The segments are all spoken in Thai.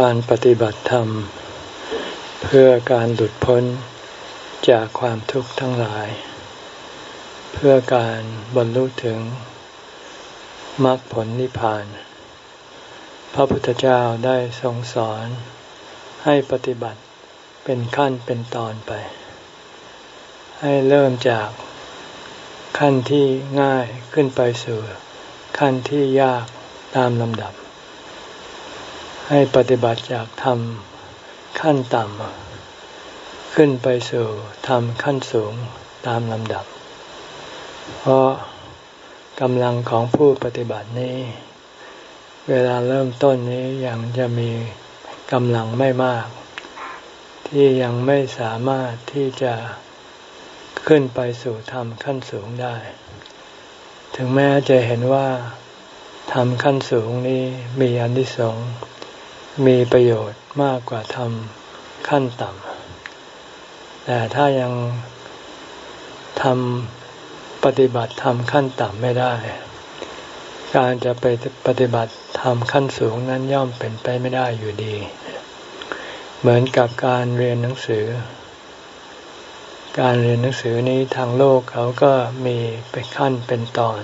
การปฏิบัติธรรม เพื่อการหลุดพ้นจากความทุกข์ทั้งหลาย เพื่อการบรรลุถึงมรรคผลนิพพาน พระพุทธเจ้าได้ทรงสอนให้ปฏิบัติเป็นขั้นเป็นตอนไป ให้เริ่มจากขั้นที่ง่ายขึ้นไปสู่ขั้นที่ยากตามลำดับ ให้ปฏิบัติจากธรรมขั้นต่ำขึ้นไปสู่ธรรมขั้นสูงตามลำดับ เพราะกำลังของผู้ปฏิบัตินี้ เวลาเริ่มต้นนี้ยังจะมีกำลังไม่มาก ที่ยังไม่สามารถที่จะขึ้นไปสู่ธรรมขั้นสูงได้ ถึงแม้จะเห็นว่าธรรมขั้นสูงนี้มีอนิสงส์ มีประโยชน์มากกว่าทำขั้นต่ำ แต่ถ้ายังทำปฏิบัติทำขั้นต่ำไม่ได้ การจะไปปฏิบัติทำขั้นสูงนั้นย่อมเป็นไปไม่ได้อยู่ดี เหมือนกับการเรียนหนังสือ การเรียนหนังสือนี้ทางโลกเขาก็มีเป็นขั้นเป็นตอน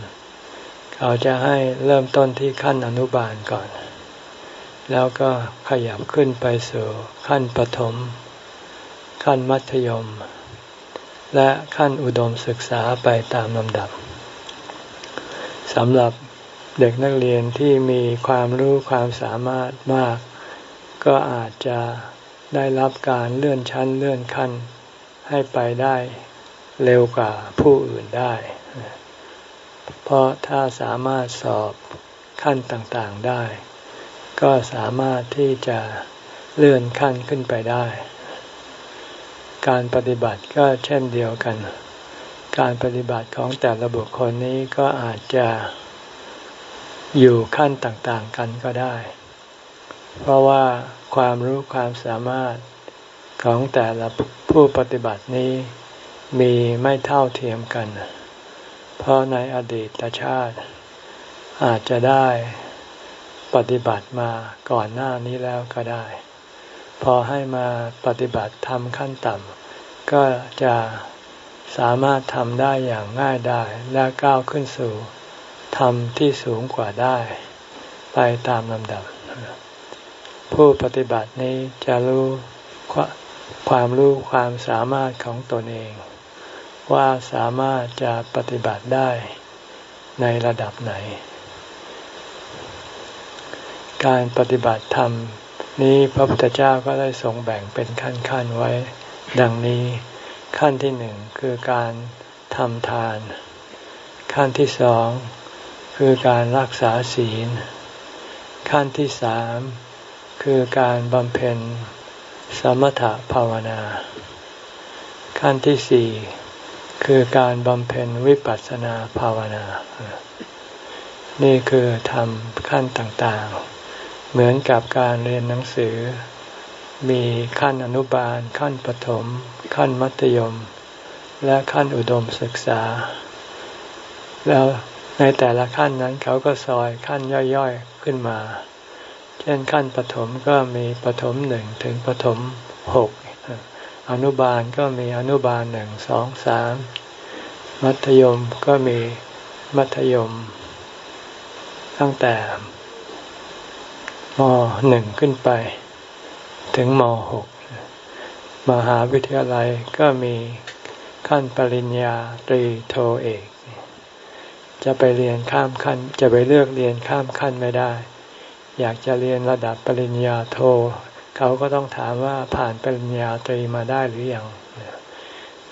เขาจะให้เริ่มต้นที่ขั้นอนุบาลก่อน แล้วก็ขยับขึ้นไปสู่ขั้นปฐม ขั้นมัธยม และขั้นอุดมศึกษาไปตามลำดับสำหรับเด็กนักเรียนที่มีความรู้ความสามารถมาก ก็อาจจะได้รับการเลื่อนชั้นเลื่อนขั้นให้ไปได้เร็วกว่าผู้อื่นได้ เพราะถ้าสามารถสอบขั้นต่างๆได้ ก็สามารถที่จะเลื่อนขั้นขึ้นไปได้ การปฏิบัติก็เช่นเดียวกัน การปฏิบัติของแต่ละบุคคลนี้ก็อาจจะอยู่ขั้นต่างๆกันก็ได้ เพราะว่าความรู้ความสามารถของแต่ละผู้ปฏิบัตินี้มีไม่เท่าเทียมกัน เพราะในอดีตชาติ อาจจะได้ ปฏิบัติมาก่อนหน้านี้แล้วก็ได้ พอให้มาปฏิบัติทำขั้นต่ำก็จะสามารถทำได้อย่างง่ายได้และก้าวขึ้นสู่ทำที่สูงกว่าได้ ไปตามลำดับ ผู้ปฏิบัตินี้จะรู้ความรู้ความสามารถของตนเอง ว่าสามารถจะปฏิบัติได้ในระดับไหน การปฏิบัติธรรม นี้พระพุทธเจ้าก็ได้ทรงแบ่งเป็นขั้นๆไว้ ดังนี้ขั้นที่หนึ่งคือการทำทาน ขั้นที่สองคือการรักษาศีล ขั้นที่สามคือการบำเพ็ญสมถภาวนา ขั้นที่สี่คือการบำเพ็ญวิปัสสนาภาวนา นี่คือทำขั้นต่างๆ เหมือนกับการเรียนหนังสือ มีขั้นอนุบาล ขั้นปฐมขั้นมัธยม และขั้นอุดมศึกษา แล้วในแต่ละขั้นนั้นเขาก็ซอยขั้นย่อยๆขึ้นมา เช่นขั้นปฐมก็มีปฐมหนึ่งถึงปฐมหกอนุบาลก็มีอนุบาลหนึ่งสองสามมัธยมก็มีมัธยม ตั้งแต่ มหนึ่งขึ้นไป ถึงมหกมหาวิทยาลัยก็มีขั้นปริญญาตรีโทเอก จะไปเรียนข้ามขั้น จะไปเลือกเรียนข้ามขั้นไม่ได้ อยากจะเรียนระดับปริญญาโท เขาก็ต้องถามว่าผ่านปริญญาตรีมาได้หรือยัง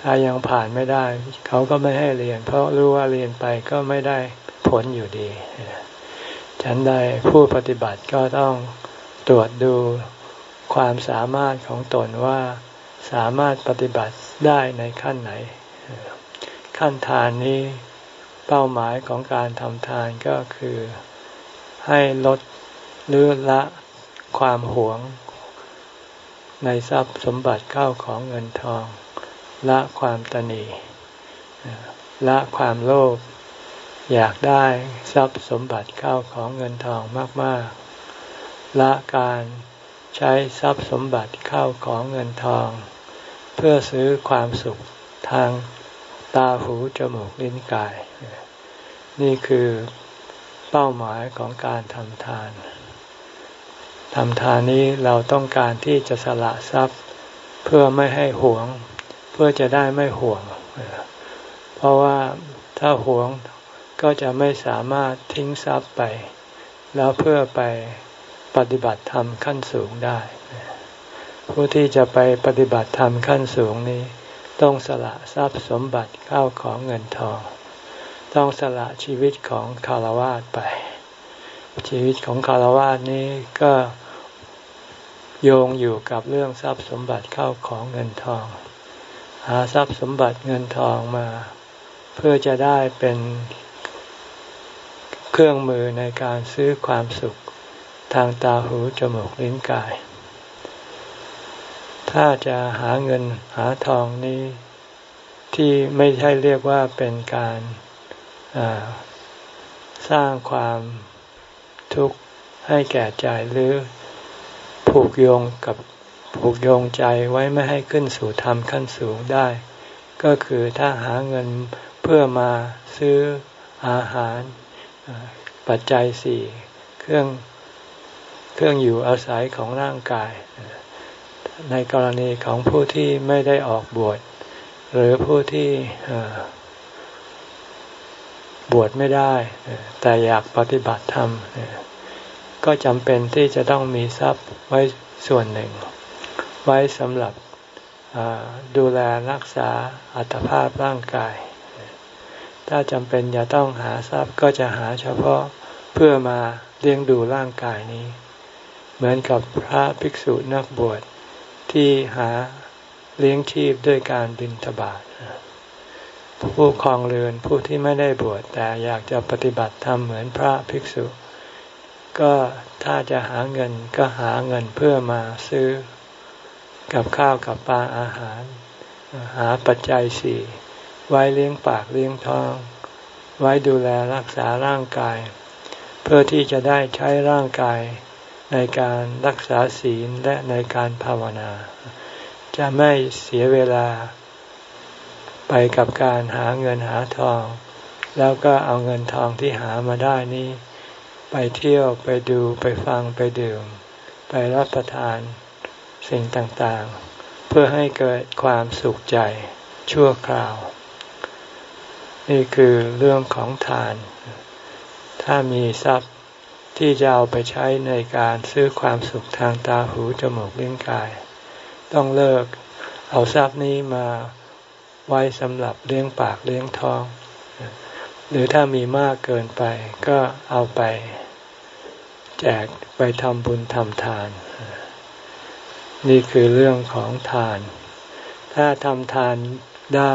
ถ้ายังผ่านไม่ได้ เขาก็ไม่ให้เรียน เพราะรู้ว่าเรียนไปก็ไม่ได้ผลอยู่ดี ฉันใดผู้ปฏิบัติก็ต้องตรวจดูความสามารถของตนว่าสามารถปฏิบัติได้ในขั้นไหน ขั้นทานนี้เป้าหมายของการทำทานก็คือ ให้ลดหรือละความหวง ในทรัพย์สมบัติเข้าของเงินทอง ละความตนีละความโลภ อยากได้ทรัพย์สมบัติเข้าของเงินทองมากๆ ละการใช้ทรัพย์สมบัติเข้าของเงินทอง เพื่อซื้อความสุขทางตาหูจมูกลิ้นกาย นี่คือเป้าหมายของการทำทานทำทานนี้เราต้องการที่จะสละทรัพย์เพื่อไม่ให้หวง เพื่อจะได้ไม่หวง เพราะว่าถ้าหวง ก็จะไม่สามารถทิ้งทรัพย์ไป แล้วเพื่อไปปฏิบัติธรรมขั้นสูงได้ ผู้ที่จะไปปฏิบัติธรรมขั้นสูงนี้ ต้องสละทรัพย์สมบัติเข้าของเงินทอง ต้องสละชีวิตของคารวะไป ชีวิตของคารวะนี้ก็โยงอยู่กับเรื่องทรัพย์สมบัติเข้าของเงินทอง หาทรัพย์สมบัติเงินทองมา เพื่อจะได้เป็น เครื่องมือในการซื้อความสุขทางตาหูจมูกลิ้นกาย ถ้าจะหาเงินหาทองนี้ ที่ไม่ใช่เรียกว่าเป็นการสร้างความทุกข์ให้แก่ใจหรือผูกโยงกับผูกโยงใจไว้ไม่ให้ขึ้นสู่ธรรมขั้นสูงได้ ก็คือถ้าหาเงินเพื่อมาซื้ออาหาร ปัจจัยสี่เครื่องเครื่องอยู่อาศัยของร่างกาย ในกรณีของผู้ที่ไม่ได้ออกบวช หรือผู้ที่บวชไม่ได้ แต่อยากปฏิบัติธรรม ก็จำเป็นที่จะต้องมีทรัพย์ไว้ส่วนหนึ่ง ไว้สำหรับดูแลรักษาอัตภาพร่างกาย ถ้าจำเป็นจะต้องหาทรัพย์ก็จะหาเฉพาะเพื่อมาเลี้ยงดูร่างกายนี้ เหมือนกับพระภิกษุนักบวชที่หาเลี้ยงชีพด้วยการบินทบาทผู้คลองเรือนผู้ที่ไม่ได้บวชแต่อยากจะปฏิบัติธรรมเหมือนพระภิกษุ ก็ถ้าจะหาเงินก็หาเงินเพื่อมาซื้อกับข้าวกับปลาอาหาร หาปัจจัยสี่ ไว้เลี้ยงปากเลี้ยงท้อง ไว้ดูแลรักษาร่างกาย เพื่อที่จะได้ใช้ร่างกายในการรักษาศีลและในการภาวนา จะไม่เสียเวลา ไปกับการหาเงินหาทอง แล้วก็เอาเงินทองที่หามาได้นี้ ไปเที่ยวไปดูไปฟังไปดื่ม ไปรับประทานสิ่งต่างๆ เพื่อให้เกิดความสุขใจชั่วคราว นี่คือเรื่องของทาน ถ้ามีทรัพย์ที่จะเอาไปใช้ในการซื้อความสุขทางตาหูจมูกลิ้นกาย ต้องเลิกเอาทรัพย์นี้มาไว้สำหรับเลี้ยงปากเลี้ยงท้อง หรือถ้ามีมากเกินไปก็เอาไป แจกไปทำบุญทำทาน นี่คือเรื่องของทาน ถ้าทำทานได้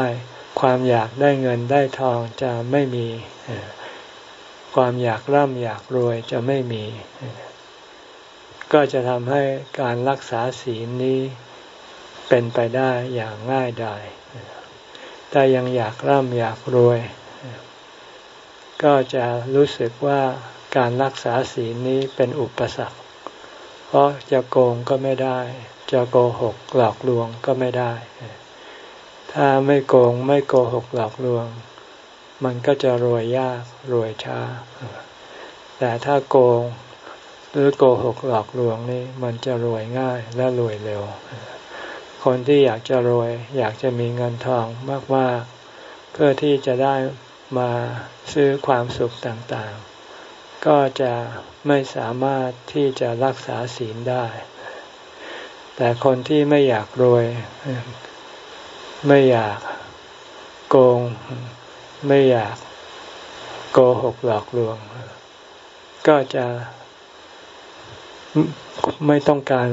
ความอยากได้เงินได้ทองจะไม่มี ความอยากร่ำอยากรวยจะไม่มี ก็จะทำให้การรักษาศีลนี้เป็นไปได้อย่างง่ายดายแต่ยังอยากร่ำอยากรวย ก็จะรู้สึกว่าการรักษาศีลนี้เป็นอุปสรรค เพราะจะโกงก็ไม่ได้ จะโกหกหลอกลวงก็ไม่ได้ ถ้าไม่โกงไม่โกหกหลอกลวง มันก็จะรวยยากรวยช้า แต่ถ้าโกงหรือโกหกหลอกลวงนี่มันจะรวยง่ายและรวยเร็ว คนที่อยากจะรวย อยากจะมีเงินทองมากๆ เพื่อที่จะได้มาซื้อความสุขต่างๆ ก็จะไม่สามารถที่จะรักษาศีลได้ แต่คนที่ไม่อยากรวย ไม่อยากโกง ไม่อยากโกหกหลอกลวง ก็จะไม่ต้องการ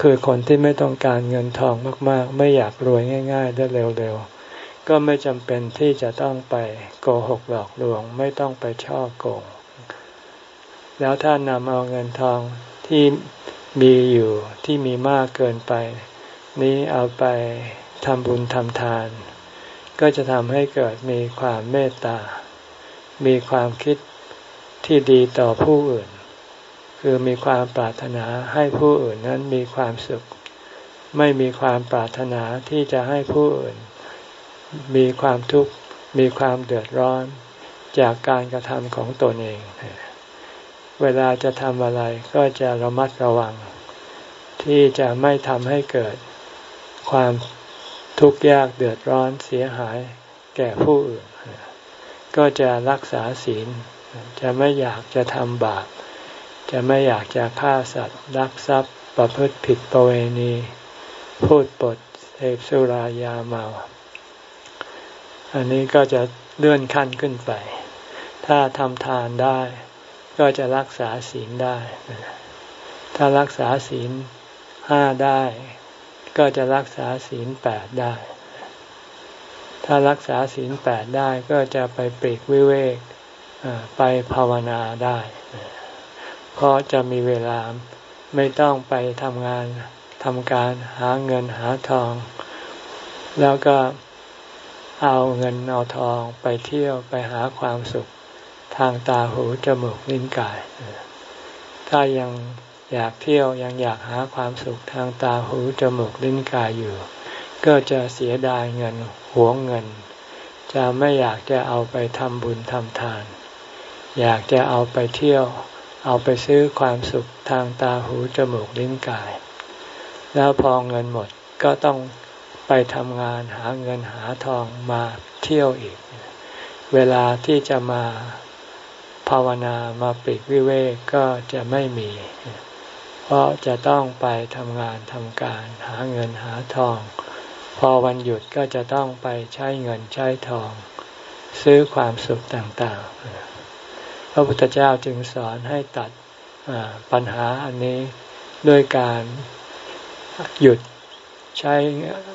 คือคนที่ไม่ต้องการเงินทองมาก ๆ ไม่อยากรวยง่าย ๆ ได้เร็ว ๆ ก็ไม่จำเป็นที่จะต้องไปโกหกหลอกลวง ไม่ต้องไปช่อโกง แล้วถ้านำเอาเงินทองที่มีอยู่ที่มีมากเกินไป นี้เอาไป ทำบุญทำทาน ก็จะทำให้เกิดมีความเมตตา มีความคิดที่ดีต่อผู้อื่น คือมีความปรารถนาให้ผู้อื่นนั้นมีความสุข ไม่มีความปรารถนาที่จะให้ผู้อื่น มีความทุกข์มีความเดือดร้อนจากการกระทำของตนเอง เวลาจะทำอะไรก็จะระมัดระวัง ที่จะไม่ทำให้เกิดความ ทุกข์ยากเดือดร้อนเสียหายแก่ผู้อื่น ก็จะรักษาศีล จะไม่อยากจะทำบาป จะไม่อยากจะฆ่าสัตว์รักทรัพย์ประพฤติผิดประเวณี พูดปดเสพสุรายาเมา อันนี้ก็จะเลื่อนขั้นขึ้นไป ถ้าทำทานได้ ก็จะรักษาศีลได้ ถ้ารักษาศีลห้าได้ ก็จะรักษาศีลแปดได้ ถ้ารักษาศีลแปดได้ก็จะไปปรีกวิเวกไปภาวนาได้ เพราะจะมีเวลาไม่ต้องไปทำงานทำการหาเงินหาทอง แล้วก็เอาเงินเอาทองไปเที่ยวไปหาความสุขทางตาหูจมูกลิ้นกาย ถ้ายัง อยากเที่ยวยังอยากหาความสุขทางตาหูจมูกลิ้นกายอยู่ ก็จะเสียดายเงินหวงเงิน จะไม่อยากจะเอาไปทำบุญทำทาน อยากจะเอาไปเที่ยว เอาไปซื้อความสุขทางตาหูจมูกลิ้นกาย แล้วพอเงินหมดก็ต้องไปทำงานหาเงินหาทองมาเที่ยวอีก เวลาที่จะมาภาวนามาปิดวิเวกก็จะไม่มี เพราะจะต้องไปทำงานทำการหาเงินหาทอง พอวันหยุดก็จะต้องไปใช้เงินใช้ทอง ซื้อความสุขต่างๆ พระพุทธเจ้าจึงสอนให้ตัดปัญหาอันนี้ด้วยการหยุดใช้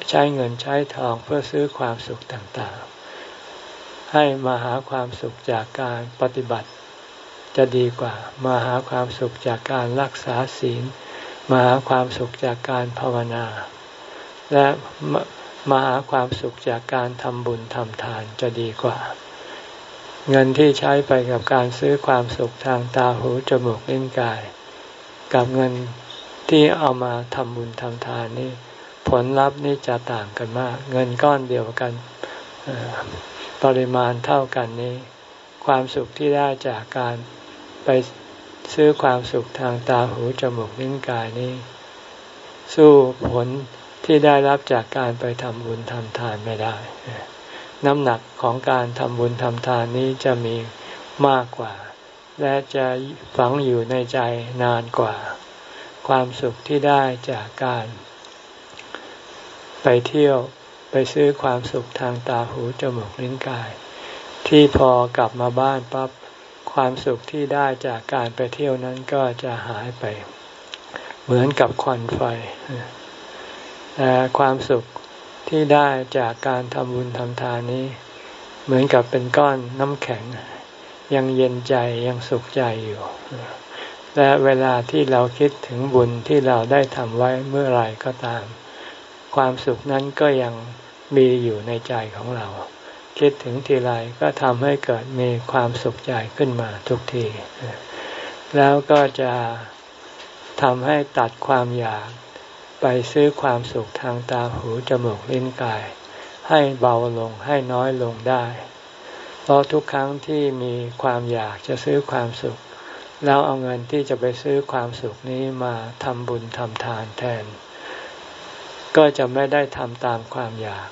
ใช้เงินใช้ทองเพื่อซื้อความสุขต่างๆ ให้มาหาความสุขจากการปฏิบัติ จะดีกว่า มาหาความสุขจากการรักษาศีล มาหาความสุขจากการภาวนา และมาหาความสุขจากการทำบุญทำทานจะดีกว่า เงินที่ใช้ไปกับการซื้อความสุขทางตาหูจมูกลิ้นกาย กับเงินที่เอามาทำบุญทำทานนี่ผลลัพธ์นี่จะต่างกันมาก เงินก้อนเดียวกันปริมาณเท่ากันนี้ ความสุขที่ได้จากการ ไปซื้อความสุขทางตาหูจมูกลิ้นกายนี้ สู้ผลที่ได้รับจากการไปทำบุญทำทานไม่ได้ น้ำหนักของการทำบุญทำทานนี้จะมีมากกว่า และจะฝังอยู่ในใจนานกว่า ความสุขที่ได้จากการ ไปเที่ยวไปซื้อความสุขทางตาหูจมูกลิ้นกาย ที่พอกลับมาบ้านปั๊บ ความสุขที่ได้จากการไปเที่ยวนั้นก็จะหายไป เหมือนกับควันไฟแต่ความสุขที่ได้จากการทำบุญทำทานนี้ เหมือนกับเป็นก้อนน้ำแข็ง ยังเย็นใจยังสุขใจอยู่ และเวลาที่เราคิดถึงบุญที่เราได้ทำไว้เมื่อไรก็ตาม ความสุขนั้นก็ยังมีอยู่ในใจของเรา คิดถึงทีไรก็ทำให้เกิดมีความสุขใจขึ้นมาทุกที แล้วก็จะทำให้ตัดความอยากไปซื้อความสุขทางตาหูจมูกลิ้นกาย ให้เบาลงให้น้อยลงได้ เพราะทุกครั้งที่มีความอยากจะซื้อความสุข แล้วเอาเงินที่จะไปซื้อความสุขนี้มาทำบุญทำทานแทน ก็จะไม่ได้ทำตามความอยาก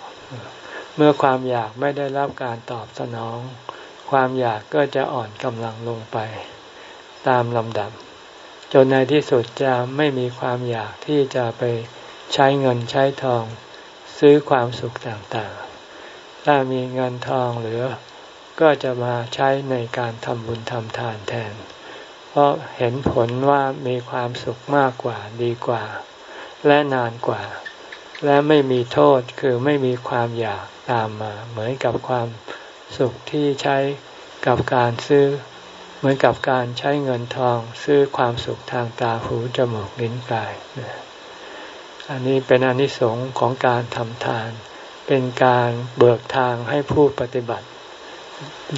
เมื่อความอยากไม่ได้รับการตอบสนอง ความอยากก็จะอ่อนกำลังลงไป ตามลำดับ จนในที่สุดจะไม่มีความอยากที่จะไปใช้เงินใช้ทอง ซื้อความสุขต่างๆ ถ้ามีเงินทองเหลือ ก็จะมาใช้ในการทำบุญทำทานแทน เพราะเห็นผลว่ามีความสุขมากกว่าดีกว่า และนานกว่า และไม่มีโทษคือไม่มีความอยากตามมา เหมือนกับความสุขที่ใช้กับการซื้อ เหมือนกับการใช้เงินทองซื้อความสุขทางตาหูจมูกลิ้นกายอันนี้เป็นอนิสงส์ของการทำทาน เป็นการเบิกทางให้ผู้ปฏิบัติ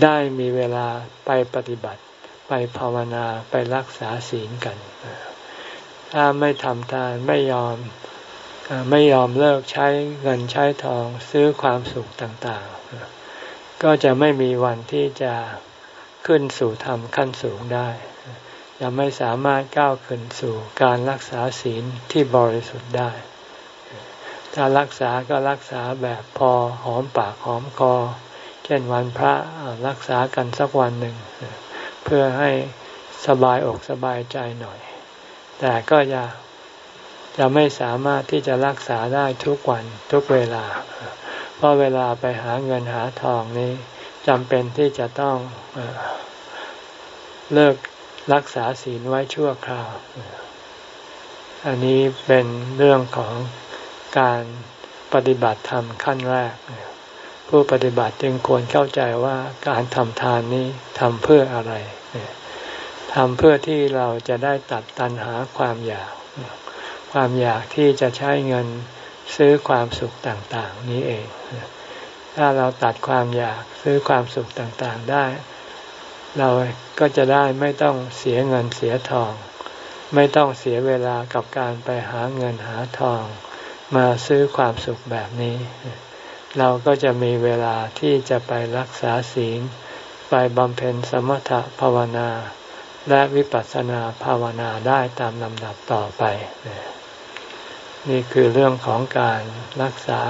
ได้มีเวลาไปปฏิบัติ ไปภาวนาไปรักษาศีลกัน ถ้าไม่ทำทานไม่ยอม ไม่ยอมเลิกใช้เงินใช้ทองซื้อความสุขต่างๆ ก็จะไม่มีวันที่จะขึ้นสู่ธรรมขั้นสูงได้จะไม่สามารถก้าวขึ้นสู่การรักษาศีลที่บริสุทธิ์ได้ ถ้ารักษาก็รักษาแบบพอหอมปากหอมคอ เช่นวันพระรักษากันสักวันหนึ่ง เพื่อให้สบายอกสบายใจหน่อย แต่ก็จะ จะไม่สามารถที่จะรักษาได้ทุกวันทุกเวลา เพราะเวลาไปหาเงินหาทองนี้จำเป็นที่จะต้องเลิกรักษาศีลไว้ชั่วคราว อันนี้เป็นเรื่องของการปฏิบัติธรรมขั้นแรก ผู้ปฏิบัติจึงควรเข้าใจว่าการทำทานนี้ทำเพื่ออะไรทำเพื่อที่เราจะได้ตัดตัณหาความอยาก ความอยากที่จะใช้เงินซื้อความสุขต่างๆ นี้เอง ถ้าเราตัดความอยากซื้อความสุขต่างๆได้ เราก็จะได้ไม่ต้องเสียเงินเสียทอง ไม่ต้องเสียเวลากับการไปหาเงินหาทอง มาซื้อความสุขแบบนี้ เราก็จะมีเวลาที่จะไปรักษาศีล ไปบำเพ็ญสมถภาวนาและวิปัสสนาภาวนาได้ตามลำดับต่อไปนี่ นี่คือเรื่องของการรักษา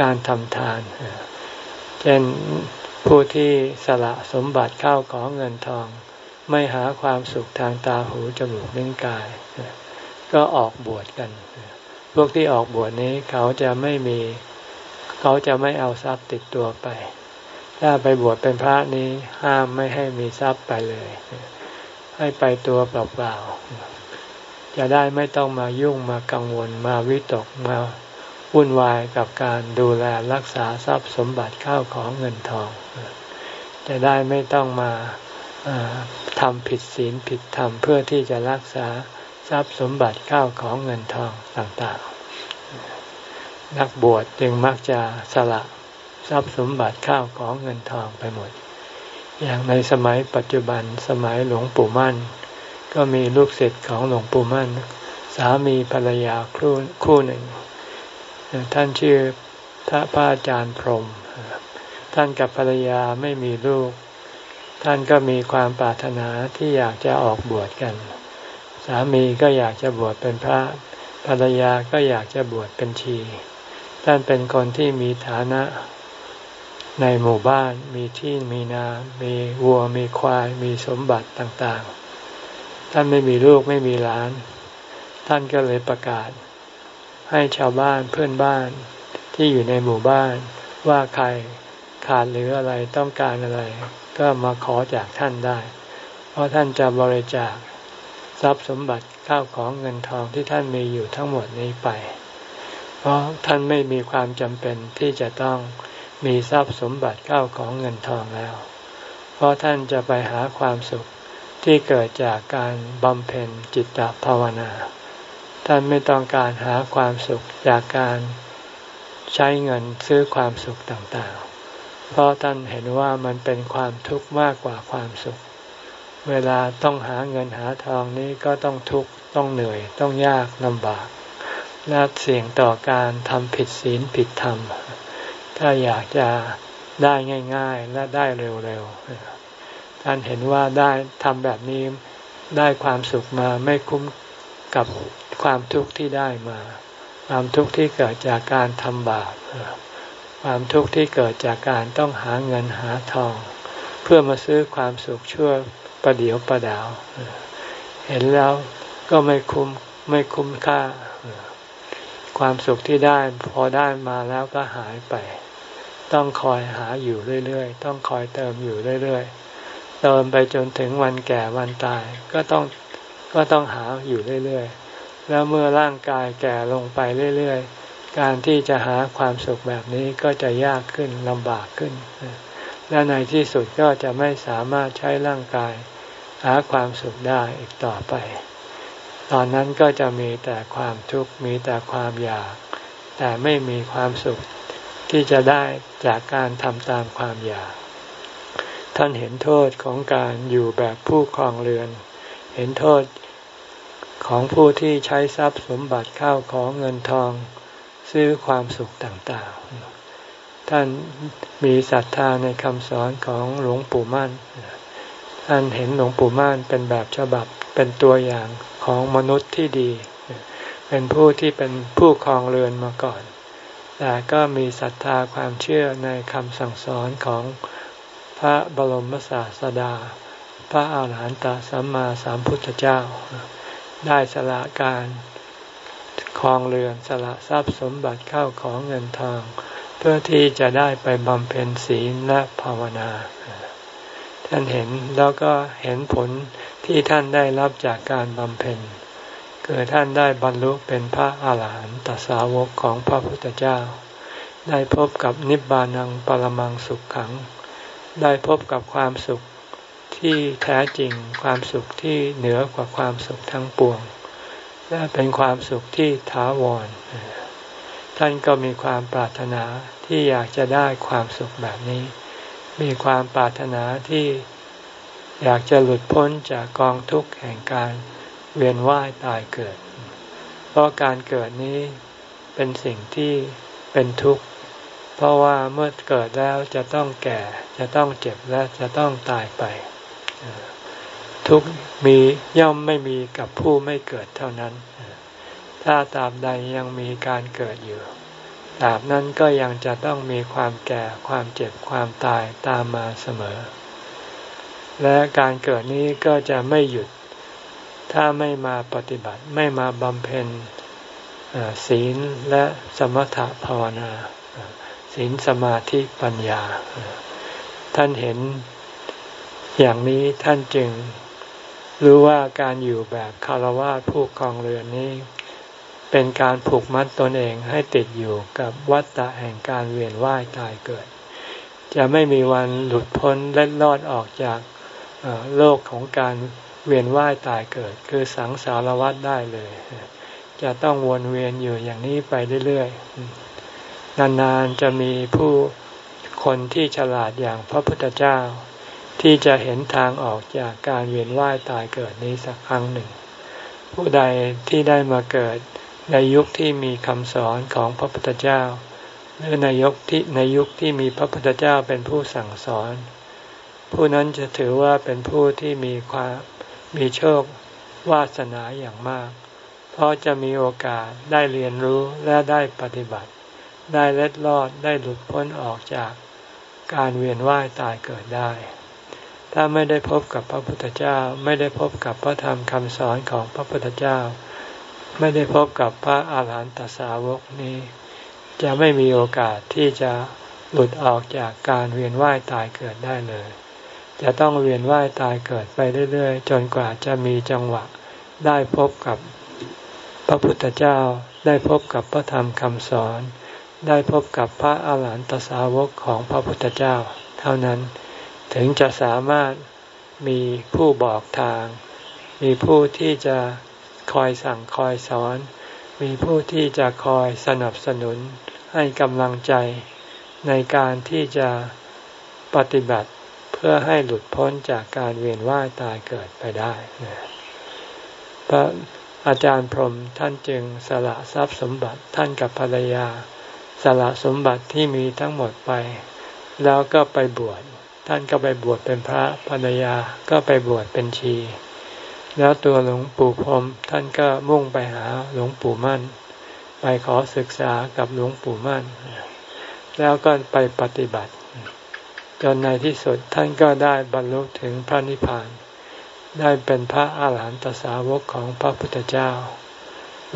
การทำทาน เช่นผู้ที่สละสมบัติเข้าของเงินทอง ไม่หาความสุขทางตาหูจมูกนิ้วกาย ก็ออกบวชกัน พวกที่ออกบวชนี้เขาจะไม่มี เขาจะไม่เอาทรัพย์ติดตัวไป ถ้าไปบวชเป็นพระนี้ห้ามไม่ให้มีทรัพย์ไปเลย ให้ไปตัวเปล่าๆ จะได้ไม่ต้องมายุ่งมากังวลมาวิตกมาวุ่นวายกับการดูแลรักษาทรัพย์สมบัติข้าวของเงินทอง จะได้ไม่ต้องมาทำผิดศีลผิดธรรมเพื่อที่จะรักษาทรัพย์สมบัติข้าวของเงินทองต่างๆ นักบวชจึงมักจะสละทรัพย์สมบัติข้าวของเงินทองไปหมด อย่างในสมัยปัจจุบันสมัยหลวงปู่มั่น ก็มีลูกศิษย์ของหลวงปู่มั่น สามีภรรยาคู่คู่หนึ่ง ท่านชื่อพระพระอาจารย์พรม ท่านกับภรรยาไม่มีลูก ท่านก็มีความปรารถนาที่อยากจะออกบวชกัน สามีก็อยากจะบวชเป็นพระภรรยาก็อยากจะบวชเป็นชี ท่านเป็นคนที่มีฐานะในหมู่บ้านมีที่มีนา มีวัวมีควาย มีสมบัติต่างๆ ท่านไม่มีลูกไม่มีหลาน ท่านก็เลยประกาศ ให้ชาวบ้านเพื่อนบ้านที่อยู่ในหมู่บ้านว่าใครขาดหรืออะไรต้องการอะไร ก็มาขอจากท่านได้ เพราะท่านจะบริจาคทรัพย์สมบัติข้าวของเงินทองที่ท่านมีอยู่ทั้งหมดนี้ไป เพราะท่านไม่มีความจำเป็นที่จะต้องมีทรัพย์สมบัติข้าวของเงินทองแล้ว เพราะท่านจะไปหาความสุข ที่เกิดจากการบำเพ็ญจิตตภาวนา ท่านไม่ต้องการหาความสุขจากการใช้เงินซื้อความสุขต่างๆ เพราะท่านเห็นว่ามันเป็นความทุกข์มากกว่าความสุข เวลาต้องหาเงินหาทองนี้ก็ต้องทุกข์ต้องเหนื่อยต้องยากลำบากและเสี่ยงต่อการทำผิดศีลผิดธรรม ถ้าอยากจะได้ง่าย ๆ และได้เร็วๆ ท่านเห็นว่าได้ทำแบบนี้ได้ความสุขมาไม่คุ้มกับความทุกข์ที่ได้มา ความทุกข์ที่เกิดจากการทำบาปความทุกข์ที่เกิดจากการต้องหาเงินหาทอง เพื่อมาซื้อความสุขชั่วประเดียวประดาว เห็นแล้วก็ไม่คุ้มไม่คุ้มค่า ความสุขที่ได้พอได้มาแล้วก็หายไป ต้องคอยหาอยู่เรื่อยๆ ต้องคอยเติมอยู่เรื่อยๆ เติมไปจนถึงวันแก่วันตายก็ต้องก็ต้องหาอยู่เรื่อยๆ แล้วเมื่อร่างกายแก่ลงไปเรื่อยๆ การที่จะหาความสุขแบบนี้ก็จะยากขึ้นลำบากขึ้น และในที่สุดก็จะไม่สามารถใช้ร่างกาย หาความสุขได้อีกต่อไป ตอนนั้นก็จะมีแต่ความทุกข์มีแต่ความอยาก แต่ไม่มีความสุขที่จะได้จากการทำตามความอยาก ท่านเห็นโทษของการอยู่แบบผู้ครองเรือน เห็นโทษของผู้ที่ใช้ทรัพย์สมบัติข้าวของเงินทอง ซื้อความสุขต่างๆ ท่านมีศรัทธาในคำสอนของหลวงปู่มั่น ท่านเห็นหลวงปู่มั่นเป็นแบบฉบับเป็นตัวอย่างของมนุษย์ที่ดี เป็นผู้ที่เป็นผู้ครองเรือนมาก่อน แต่ก็มีศรัทธาความเชื่อในคำสั่งสอนของ ระบรมศาสดา พระอาหารหันตสัมมาสัมพุทธเจ้า ได้สละการครองเรือนสละทรัพย์สมบัติเข้าของเงินทอง เพื่อที่จะได้ไปบำเพ็ญศีลและภาวนา ท่านเห็นแล้วก็เห็นผลที่ท่านได้รับจากการบำเพ็ญคือท่านได้บรรลุเป็นพระอาหารหันตสาวกของพระพุทธเจ้า ได้พบกับนิบานังปรมังสุขขัง ได้พบกับความสุขที่แท้จริงความสุขที่เหนือกว่าความสุขทั้งปวง และเป็นความสุขที่ถาวร ท่านก็มีความปรารถนาที่อยากจะได้ความสุขแบบนี้ มีความปรารถนาที่อยากจะหลุดพ้นจากกองทุกข์แห่งการเวียนว่ายตายเกิด เพราะการเกิดนี้เป็นสิ่งที่เป็นทุกข์ เพราะว่าเมื่อเกิดแล้วจะต้องแก่ จะต้องเจ็บและจะต้องตายไป ทุกมีย่อมไม่มีกับผู้ไม่เกิดเท่านั้น ถ้าตราบใดยังมีการเกิดอยู่ตราบนั้นก็ยังจะต้องมีความแก่ความเจ็บความตายตามมาเสมอ และการเกิดนี้ก็จะไม่หยุด ถ้าไม่มาปฏิบัติไม่มาบำเพ็ญศีลและสมถะภาวนา ศีลสมาธิปัญญา ท่านเห็นอย่างนี้ท่านจึงรู้ว่าการอยู่แบบคารวะผู้ครองเรือนนี้ เป็นการผูกมัดตนเองให้ติดอยู่กับวัฏฏะแห่งการเวียนว่ายตายเกิด จะไม่มีวันหลุดพ้นเล็ดลอดออกจากโลกของการเวียนว่ายตายเกิด คือสังสารวัฏได้เลย จะต้องวนเวียนอยู่อย่างนี้ไปเรื่อยๆ นานๆจะมีผู้คนที่ฉลาดอย่างพระพุทธเจ้า ที่จะเห็นทางออกจากการเวียนว่ายตายเกิดนี้สักครั้งหนึ่ง ผู้ใดที่ได้มาเกิดในยุคที่มีคำสอนของพระพุทธเจ้า หรือในยุคที่ในยุคที่มีพระพุทธเจ้าเป็นผู้สั่งสอน ผู้นั้นจะถือว่าเป็นผู้ที่มีความมีโชควาสนาอย่างมาก เพราะจะมีโอกาสได้เรียนรู้และได้ปฏิบัติ ได้เล็ดลอดได้หลุดพ้นออกจากการเวียนว่ายตายเกิดได้ ถ้าไม่ได้พบกับพระพุทธเจ้า ไม่ได้พบกับพระธรรมคำสอนของพระพุทธเจ้า ไม่ได้พบกับพระอาหารหันตสาวกนี้ จะไม่มีโอกาสที่จะหลุดออกจากการเวียนว่ายตายเกิดได้เลย จะต้องเวียนว่ายตายเกิดไปเรื่อยๆ จนกว่าจะมีจังหวะได้พบกับพระพุทธเจ้าได้พบกับพระธรรมคำสอน ได้พบกับพระอาหารหันตสาวกของพระพุทธเจ้า เท่านั้นถึงจะสามารถมีผู้บอกทาง มีผู้ที่จะคอยสั่งคอยสอน มีผู้ที่จะคอยสนับสนุนให้กำลังใจในการที่จะปฏิบัติเพื่อให้หลุดพ้นจากการเวียนว่ายตายเกิดไปได้พระอาจารย์พรมท่านจึงสละทรัพย์สมบัติท่านกับภรรยา สละสมบัติที่มีทั้งหมดไป แล้วก็ไปบวชท่านก็ไปบวชเป็นพระภรรยาก็ไปบวชเป็นชี แล้วตัวหลวงปู่พรมท่านก็มุ่งไปหาหลวงปู่มั่น ไปขอศึกษากับหลวงปู่มั่น แล้วก็ไปปฏิบัติ จนในที่สุดท่านก็ได้บรรลุถึงพระนิพพาน ได้เป็นพระอาหารหันตสาวกของพระพุทธเจ้า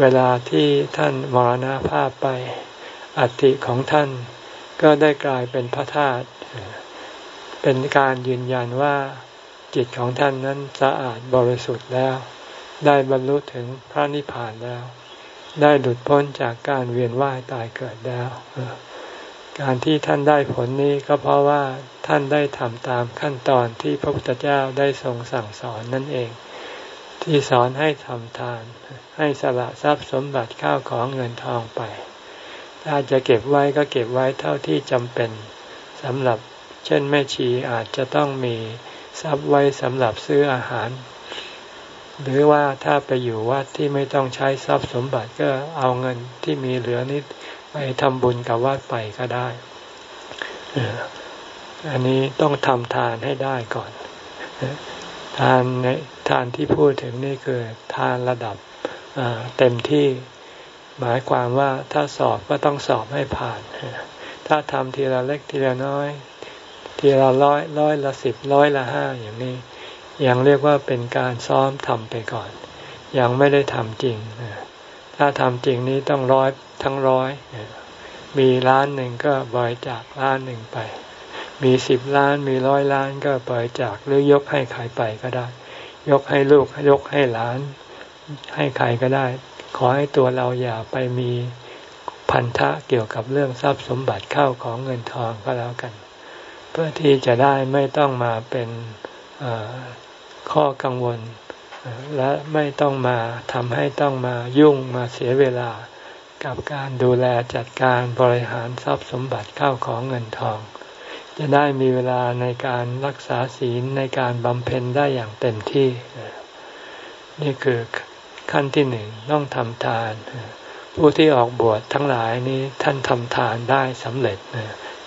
เวลาที่ท่านมรณาภาพไป อัฐิของท่าน ก็ได้กลายเป็นพระธาตุเป็นการยืนยันว่าจิตของท่านนั้นสะอาดบริสุทธิ์แล้ว ได้บรรลุถึงพระนิพพานแล้ว ได้หลุดพ้นจากการเวียนว่ายตายเกิดแล้ว การที่ท่านได้ผลนี้ก็เพราะว่าท่านได้ทำตามขั้นตอนที่พระพุทธเจ้าได้ทรงสั่งสอนนั่นเอง ที่สอนให้ทำทาน ให้สละทรัพย์สมบัติข้าวของเงินทองไป ถ้าจะเก็บไว้ก็เก็บไว้เท่าที่จำเป็นสำหรับเช่นแม่ชีอาจจะต้องมีทรัพย์ไว้สำหรับซื้ออาหาร หรือว่าถ้าไปอยู่วัดที่ไม่ต้องใช้ทรัพย์สมบัติก็เอาเงินที่มีเหลือนิดไปทำบุญกับวัดไปก็ได้ อันนี้ต้องทำทานให้ได้ก่อน ทานในทานที่พูดถึงนี่คือทานระดับเต็มที่ หมายความว่าถ้าสอบก็ต้องสอบให้ผ่าน ถ้าทำทีละเล็กทีละน้อย ทีละร้อยร้อยละสิบร้อยละห้าอย่างนี้ ยังเรียกว่าเป็นการซ้อมทำไปก่อน ยังไม่ได้ทำจริง ถ้าทำจริงนี้ต้องร้อยทั้งร้อย มีล้านหนึ่งก็บริจาคล้านหนึ่งไป มีสิบล้านมีร้อยล้านก็บริจาคหรือยกให้ใครไปก็ได้ ยกให้ลูกยกให้หลานให้ใครก็ได้ ขอให้ตัวเราอย่าไปมีพันธะเกี่ยวกับเรื่องทรัพย์สมบัติเข้าของเงินทองก็แล้วกัน เพื่อที่จะได้ไม่ต้องมาเป็นข้อกังวล และไม่ต้องมาทำให้ต้องมายุ่งมาเสียเวลากับการดูแลจัดการบริหารทรัพย์สมบัติเข้าของเงินทอง จะได้มีเวลาในการรักษาศีลในการบำเพ็ญได้อย่างเต็มที่ นี่คือ ขั้นที่หนึ่งต้องทำทาน ผู้ที่ออกบวชทั้งหลายนี้ท่านทำทานได้สำเร็จ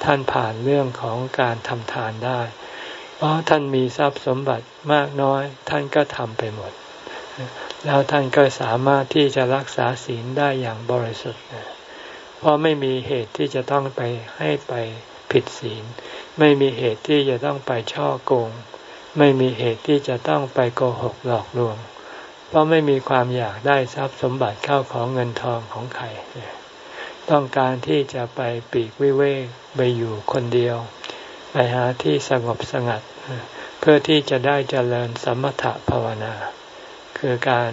ท่านผ่านเรื่องของการทำทานได้ เพราะท่านมีทรัพย์สมบัติมากน้อย ท่านก็ทำไปหมด แล้วท่านก็สามารถที่จะรักษาศีลได้อย่างบริสุทธิ์เพราะไม่มีเหตุที่จะต้องไปให้ไปผิดศีล ไม่มีเหตุที่จะต้องไปช่อโกง ไม่มีเหตุที่จะต้องไปโกหกหลอกลวง เพราะไม่มีความอยากได้ทรัพย์สมบัติเข้าของเงินทองของใครต้องการที่จะไปปีกวิเวกไปอยู่คนเดียว ไปหาที่สงบสงัด เพื่อที่จะได้เจริญสมถะภาวนา คือการ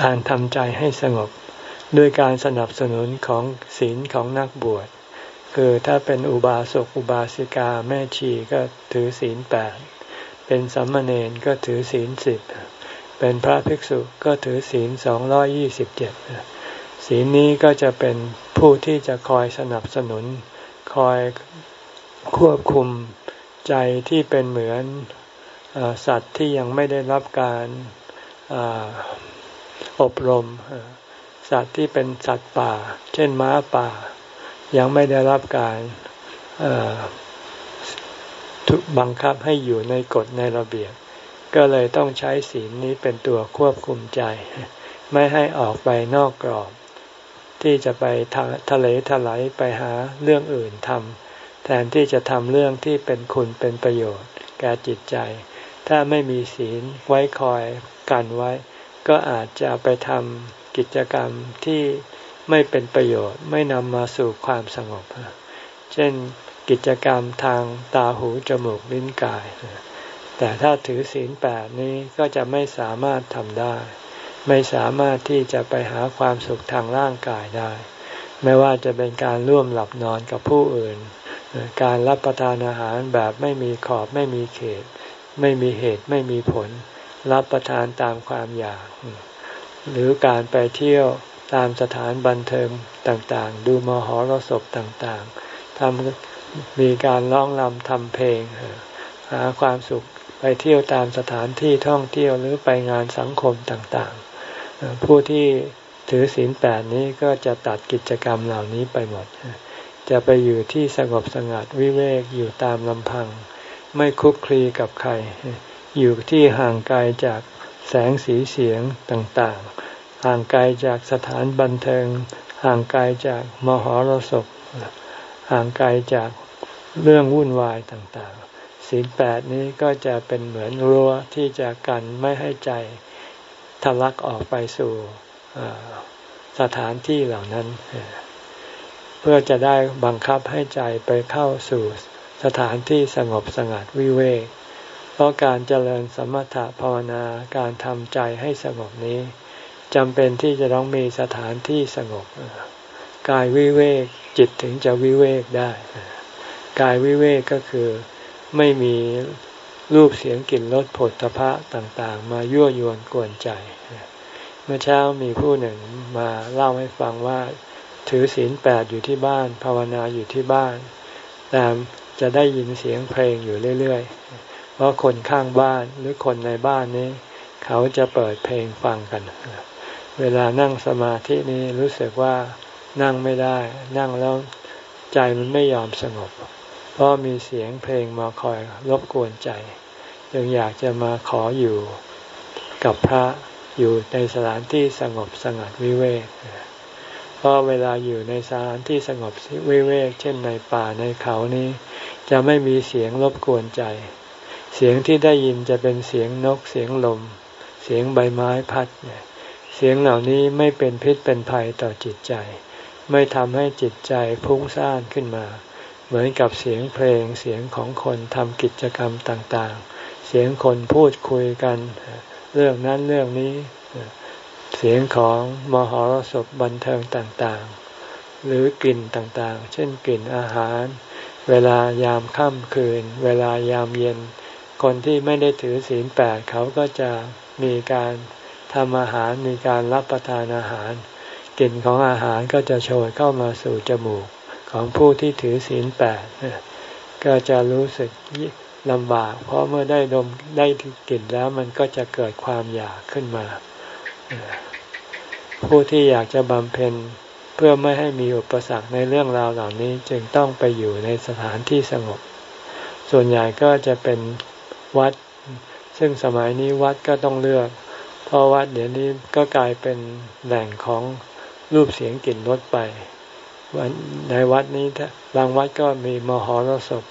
การทำใจให้สงบด้วยการสนับสนุนของศีลของนักบวช คือถ้าเป็นอุบาสกอุบาสิกาแม่ชีก็ถือศีลแปดเป็นสัมมาเนนก็ถือศีลสิบ เป็นพระภิกษุก็ถือศีลสองร้อยยี่สิบเจ็ดศีลนี้ก็จะเป็นผู้ที่จะคอยสนับสนุน คอยควบคุมใจที่เป็นเหมือนสัตว์ที่ยังไม่ได้รับการอบรม สัตว์ที่เป็นสัตว์ป่า เช่นม้าป่า ยังไม่ได้รับการบังคับให้อยู่ในกฎในระเบียบ ก็เลยต้องใช้ศีลนี้เป็นตัวควบคุมใจ ไม่ให้ออกไปนอกกรอบ ที่จะไปทะเลทลายไปหาเรื่องอื่นทำแทนที่จะทำเรื่องที่เป็นคุณเป็นประโยชน์ แก่จิตใจ ถ้าไม่มีศีลไว้คอยกันไว้ ก็อาจจะไปทำกิจกรรมที่ไม่เป็นประโยชน์ไม่นำมาสู่ความสงบ เช่นกิจกรรมทางตาหูจมูกลิ้นกาย แต่ถ้าถือศีลแปดนี้ก็จะไม่สามารถทำได้ ไม่สามารถที่จะไปหาความสุขทางร่างกายได้ ไม่ว่าจะเป็นการร่วมหลับนอนกับผู้อื่น การรับประทานอาหารแบบไม่มีขอบไม่มีเขต ไม่มีเหตุไม่มีผล รับประทานตามความอยาก หรือการไปเที่ยวตามสถานบันเทิงต่างๆ ดูมหรสพต่างๆทำมีการร้องรำทำเพลง หาความสุข ไปเที่ยวตามสถานที่ท่องเที่ยวหรือไปงานสังคมต่างๆ ผู้ที่ถือศีลแปดนี้ก็จะตัดกิจกรรมเหล่านี้ไปหมด จะไปอยู่ที่สงบสงัดวิเวกอยู่ตามลำพัง ไม่คุกคลีกับใคร อยู่ที่ห่างไกลจากแสงสีเสียงต่างๆ ห่างไกลจากสถานบันเทิง ห่างไกลจากมหรสพห่างไกลจากเรื่องวุ่นวายต่างๆ ศีลแปดนี้ก็จะเป็นเหมือนรั้วที่จะกันไม่ให้ใจทะลักออกไปสู่สถานที่เหล่านั้น เพื่อจะได้บังคับให้ใจไปเข้าสู่สถานที่สงบสงัดวิเวก เพราะการเจริญสมถะภาวนาการทำใจให้สงบนี้จำเป็นที่จะต้องมีสถานที่สงบกายวิเวกจิตถึงจะวิเวกได้ กายวิเวกก็คือ ไม่มีรูปเสียงกลิ่นรสผลพะต่างๆ มายั่วยวนกวนใจ เมื่อเช้ามีผู้หนึ่งมาเล่าให้ฟังว่า ถือศีลแปดอยู่ที่บ้าน ภาวนาอยู่ที่บ้าน แต่จะได้ยินเสียงเพลงอยู่เรื่อยๆ เพราะคนข้างบ้านหรือคนในบ้านนี้ เขาจะเปิดเพลงฟังกัน เวลานั่งสมาธินี้รู้สึกว่านั่งไม่ได้ นั่งแล้วใจมันไม่ยอมสงบ เพราะมีเสียงเพลงมาคอยรบกวนใจ จึงอยากจะมาขออยู่กับพระอยู่ในสถานที่สงบสงัดวิเวกเพราะเวลาอยู่ในสถานที่สงบวิเวก เช่นในป่าในเขานี้ จะไม่มีเสียงรบกวนใจ เสียงที่ได้ยินจะเป็นเสียงนกเสียงลม เสียงใบไม้พัดเสียงเหล่านี้ไม่เป็นพิษเป็นภัยต่อจิตใจ ไม่ทำให้จิตใจพุ่งซ่านขึ้นมา เหมือนกับเสียงเพลงเสียงของคนทำกิจกรรมต่างๆ เสียงคนพูดคุยกัน เรื่องนั้นเรื่องนี้ เสียงของมหรสพบันเทิงต่างๆ หรือกลิ่นต่างๆ เช่นกลิ่นอาหาร เวลายามค่ำคืน เวลายามเย็น คนที่ไม่ได้ถือศีลแปดเขาก็จะมีการทำอาหารมีการรับประทานอาหาร กลิ่นของอาหารก็จะโชยเข้ามาสู่จมูก ของผู้ที่ถือศีลแปดก็จะรู้สึกลำบาก เพราะเมื่อได้ดมได้กลิ่นแล้วมันก็จะเกิดความอยากขึ้นมา ผู้ที่อยากจะบำเพ็ญเพื่อไม่ให้มีอุปสรรคในเรื่องราวเหล่านี้จึงต้องไปอยู่ในสถานที่สงบ ส่วนใหญ่ก็จะเป็นวัด ซึ่งสมัยนี้วัดก็ต้องเลือก เพราะวัดเดี๋ยวนี้ก็กลายเป็นแหล่งของรูปเสียงกลิ่นรสไป ในวัดนี้บางวัดก็มีมหรสพ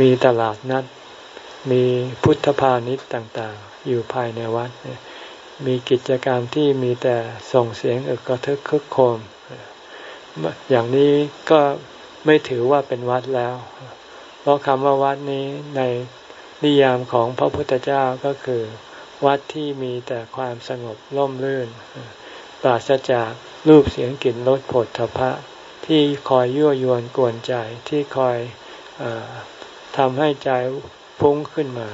มีตลาดนัด มีพุทธพาณิชย์ต่างๆ อยู่ภายในวัด มีกิจกรรมที่มีแต่ส่งเสียงอึกกระทึกคึกโคม อย่างนี้ก็ไม่ถือว่าเป็นวัดแล้ว เพราะคำว่าวัดนี้ในนิยามของพระพุทธเจ้าก็คือ วัดที่มีแต่ความสงบร่มรื่น ปราศจากรูปเสียงกลิ่นรสผลทพะ ที่คอยยั่วยวนกวนใจที่คอยอทำให้ใจพุ่งขึ้นมา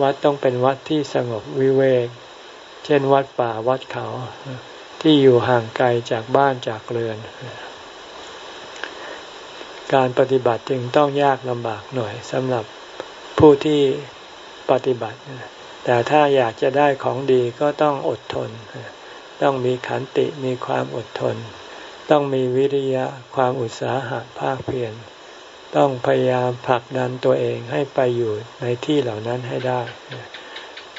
วัดต้องเป็นวัดที่สงบวิเวก เช่นวัดป่าวัดเขาที่อยู่ห่างไกลจากบ้านจากเรือน การปฏิบัติจึงต้องยากลำบากหน่อยสำหรับผู้ที่ปฏิบัติ แต่ถ้าอยากจะได้ของดีก็ต้องอดทน ต้องมีขันติมีความอดทน ต้องมีวิริยะความอุตสาหะภาคเพียรต้องพยายามผลักดันตัวเองให้ไปอยู่ในที่เหล่านั้นให้ได้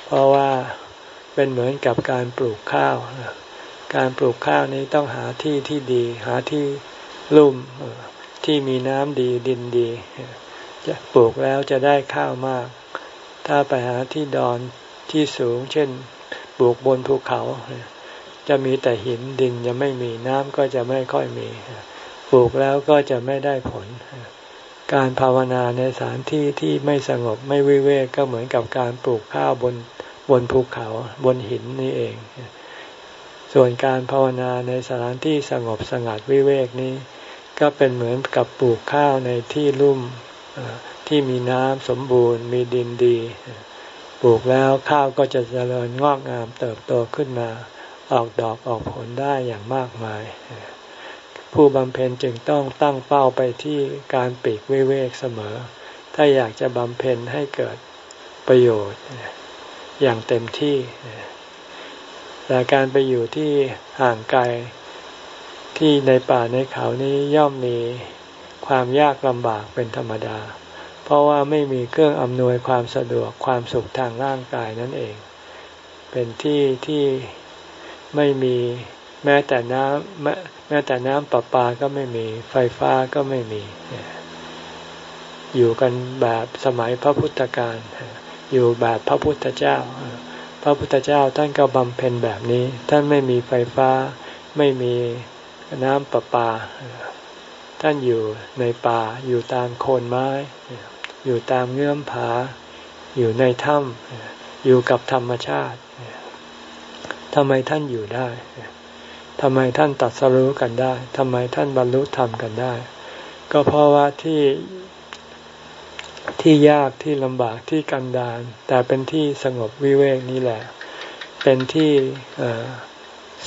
เพราะว่าเป็นเหมือนกับการปลูกข้าว การปลูกข้าวนี้ต้องหาที่ที่ดี หาที่ลุ่มที่มีน้ำดีดินดี จะปลูกแล้วจะได้ข้าวมาก ถ้าไปหาที่ดอนที่สูง เช่น ปลูกบนภูเขา จะมีแต่หินดินจะไม่มีน้ำก็จะไม่ค่อยมีปลูกแล้วก็จะไม่ได้ผล การภาวนาในสถานที่ที่ไม่สงบไม่วิเวกก็เหมือนกับการปลูกข้าวบนบนภูเขาบนหินนี่เอง ส่วนการภาวนาในสถานที่สงบสงัดวิเวกนี้ ก็เป็นเหมือนกับปลูกข้าวในที่ลุ่มที่มีน้ำสมบูรณ์ มีดินดี ปลูกแล้วข้าวก็จะเจริญงอกงามเติบโตขึ้นมา ออกดอกออกผลได้อย่างมากมาย ผู้บำเพ็ญจึงต้องตั้งเป้าไปที่การปีกวิเวกเสมอ ถ้าอยากจะบำเพ็ญให้เกิดประโยชน์อย่างเต็มที่แต่การไปอยู่ที่ห่างไกลที่ในป่าในเขานี้ย่อมมีความยากลำบากเป็นธรรมดา เพราะว่าไม่มีเครื่องอำนวยความสะดวกความสุขทางร่างกายนั่นเอง เป็นที่ที่ ไม่มีแม้แต่น้ำแม้แต่น้ำประปาก็ไม่มี ไฟฟ้าก็ไม่มี อยู่กันแบบสมัยพระพุทธการอยู่แบบพระพุทธเจ้า พระพุทธเจ้าท่านก็บำเพ็ญแบบนี้ ท่านไม่มีไฟฟ้า ไม่มีน้ำประปา ท่านอยู่ในป่า อยู่ตามโคนไม้ อยู่ตามเงื่อมผา อยู่ในถ้ำอยู่กับธรรมชาติ ทำไมท่านอยู่ได้ทำไมท่านตัดสรู้กันได้ทำไมท่านบรรลุธรรมกันได้ ก็เพราะว่าที่ที่ยากที่ลำบากที่กันดารแต่เป็นที่สงบวิเวกนี่แหละ เป็นที่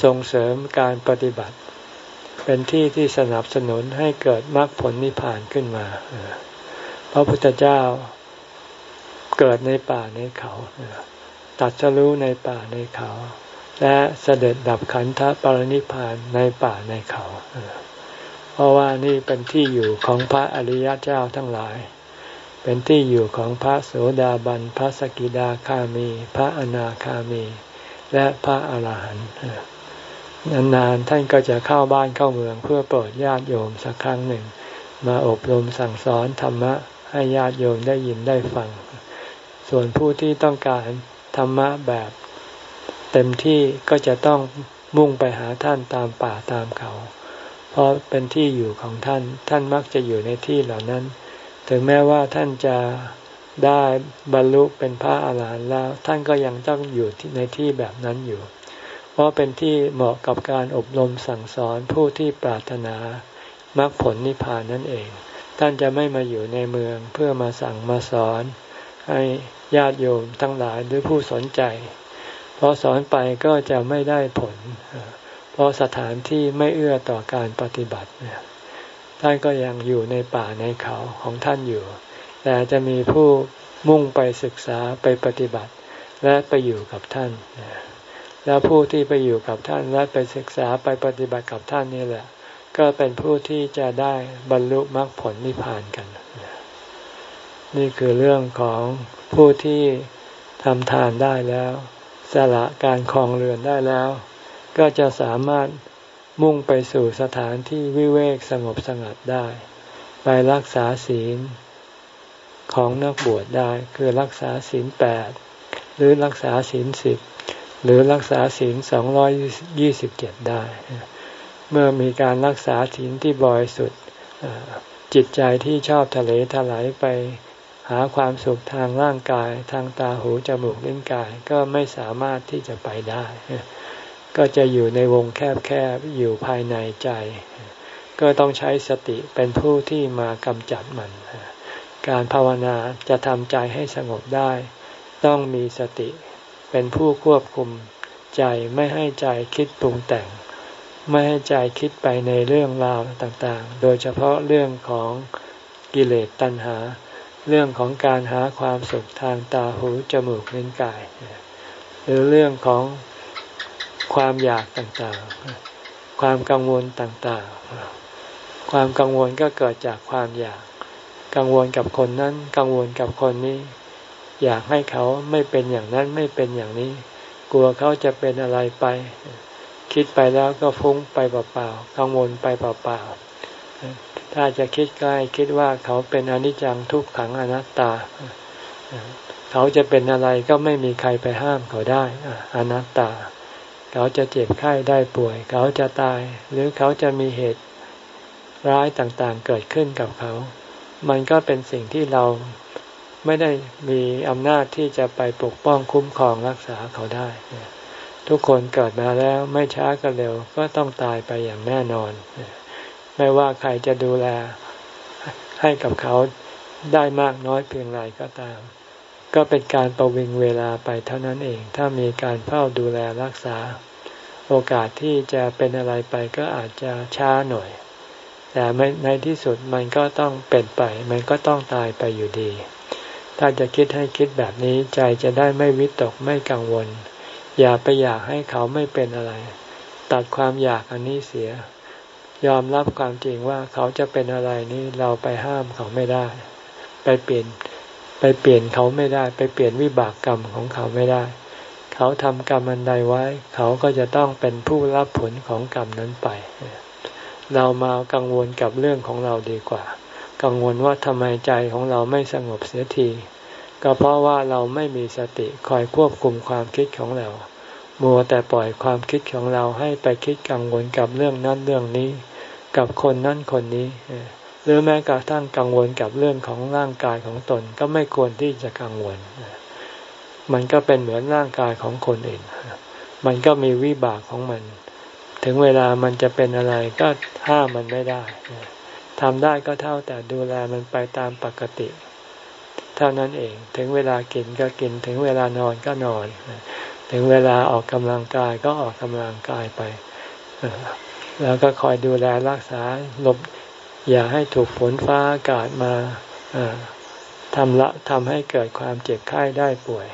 ส่งเสริมการปฏิบัติ เป็นที่ที่สนับสนุนให้เกิดมรรคผลนิพพานขึ้นมาพระพุทธเจ้าเกิดในป่าในเขาตัดสรู้ในป่าในเขา และเสด็จดับขันธปรินิพานในป่าในเขา เพราะว่านี่เป็นที่อยู่ของพระอริยเจ้าทั้งหลาย เป็นที่อยู่ของพระโสดาบัน พระสกิดาคามี พระอนาคามี และพระอาหารหันต์นานๆท่านก็จะเข้าบ้านเข้าเมืองเพื่อโปรดญาติโยมสักครั้งหนึ่ง มาอบรมสั่งสอนธรรมะให้ญาติโยมได้ยินได้ฟัง ส่วนผู้ที่ต้องการธรรมะแบบ เต็มที่ก็จะต้องมุ่งไปหาท่านตามป่าตามเขา เพราะเป็นที่อยู่ของท่าน ท่านมักจะอยู่ในที่เหล่านั้น ถึงแม้ว่าท่านจะได้บรรลุเป็นพระอาหารหันต์แล้ว ท่านก็ยังต้องอยู่ในที่แบบนั้นอยู่ เพราะเป็นที่เหมาะกับการอบรมสั่งสอนผู้ที่ปรารถนามรรคผลนิพพานนั่นเอง ท่านจะไม่มาอยู่ในเมืองเพื่อมาสั่งมาสอน ให้ญาติโยมทั้งหลายหรือผู้สนใจ พอสอนไปก็จะไม่ได้ผล เพราะสถานที่ไม่เอื้อต่อการปฏิบัติท่านก็ยังอยู่ในป่าในเขาของท่านอยู่ แต่จะมีผู้มุ่งไปศึกษาไปปฏิบัติ และไปอยู่กับท่านแล้วผู้ที่ไปอยู่กับท่านและไปศึกษาไปปฏิบัติกับท่านนี่แหละ ก็เป็นผู้ที่จะได้บรรลุมรรคผลนิพพานกัน นี่คือเรื่องของผู้ที่ทำทานได้แล้ว สละการคลองเรือนได้แล้ว ก็จะสามารถมุ่งไปสู่สถานที่วิเวกสงบสงัดได้ ไปรักษาศีลของนักบวชได้คือรักษาศีลแปดหรือรักษาศีลสิบหรือรักษาศีลสองร้อยยี่สิบเจ็ดได้ เมื่อมีการรักษาศีลที่บริสุทธิ์จิตใจที่ชอบทะเลถลายไป หาความสุขทางร่างกายทางตาหูจมูกลิ้นกายก็ไม่สามารถที่จะไปได้ ก็จะอยู่ในวงแคบๆอยู่ภายในใจ ก็ต้องใช้สติเป็นผู้ที่มากำจัดมัน การภาวนาจะทำใจให้สงบได้ ต้องมีสติเป็นผู้ควบคุมใจไม่ให้ใจคิดปรุงแต่ง ไม่ให้ใจคิดไปในเรื่องราวต่างๆ โดยเฉพาะเรื่องของกิเลสตัณหา เรื่องของการหาความสุขทางตาหูจมูกลิ้นกาย หรือเรื่องของความอยากต่างๆ ความกังวลต่างๆ ความกังวลก็เกิดจากความอยาก กังวลกับคนนั้น กังวลกับคนนี้ อยากให้เขาไม่เป็นอย่างนั้นไม่เป็นอย่างนี้ กลัวเขาจะเป็นอะไรไป คิดไปแล้วก็ฟุ้งไปเปล่าๆ กังวลไปเปล่าๆ ถ้าจะคิดใกล้คิดว่าเขาเป็นอนิจจังทุกขังอนัตตา เขาจะเป็นอะไรก็ไม่มีใครไปห้ามเขาได้อนัตตา เขาจะเจ็บไข้ได้ป่วย เขาจะตาย หรือเขาจะมีเหตุร้ายต่างๆเกิดขึ้นกับเขา มันก็เป็นสิ่งที่เราไม่ได้มีอำนาจที่จะไปปกป้องคุ้มครองรักษาเขาได้ ทุกคนเกิดมาแล้วไม่ช้าก็เร็วก็ต้องตายไปอย่างแน่นอน ไม่ว่าใครจะดูแลให้กับเขาได้มากน้อยเพียงไรก็ตาม ก็เป็นการประวิงเวลาไปเท่านั้นเอง ถ้ามีการเฝ้าดูแลรักษา โอกาสที่จะเป็นอะไรไปก็อาจจะช้าหน่อย แต่ในที่สุดมันก็ต้องเป็นไป มันก็ต้องตายไปอยู่ดี ถ้าจะคิดให้คิดแบบนี้ใจจะได้ไม่วิตกไม่กังวล อย่าไปอยากให้เขาไม่เป็นอะไร ตัดความอยากอันนี้เสีย ยอมรับความจริงว่าเขาจะเป็นอะไรนี้เราไปห้ามเขาไม่ได้ ไปเปลี่ยนไปเปลี่ยนเขาไม่ได้ ไปเปลี่ยนวิบากกรรมของเขาไม่ได้ เขาทำกรรมอันใดไว้ เขาก็จะต้องเป็นผู้รับผลของกรรมนั้นไป เรามากังวลกับเรื่องของเราดีกว่า กังวลว่าทำไมใจของเราไม่สงบเสียที ก็เพราะว่าเราไม่มีสติคอยควบคุมความคิดของเรา มัวแต่ปล่อยความคิดของเราให้ไปคิดกังวลกับเรื่องนั้นเรื่องนี้ กับคนนั้นคนนี้หรือแม้กระทั่งกังวลกับเรื่องของร่างกายของตนก็ไม่ควรที่จะกังวล มันก็เป็นเหมือนร่างกายของคนอื่น มันก็มีวิบากของมัน ถึงเวลามันจะเป็นอะไรก็ห้ามมันไม่ได้ทำได้ก็เท่าแต่ดูแลมันไปตามปกติ เท่านั้นเอง ถึงเวลากินก็กิน ถึงเวลานอนก็นอน ถึงเวลาออกกำลังกายก็ออกกำลังกายไป แล้วก็คอยดูแลรักษาหลบอย่าให้ถูกฝนฟ้าอากาศมาทำละทำให้เกิดความเจ็บไข้ได้ป่วย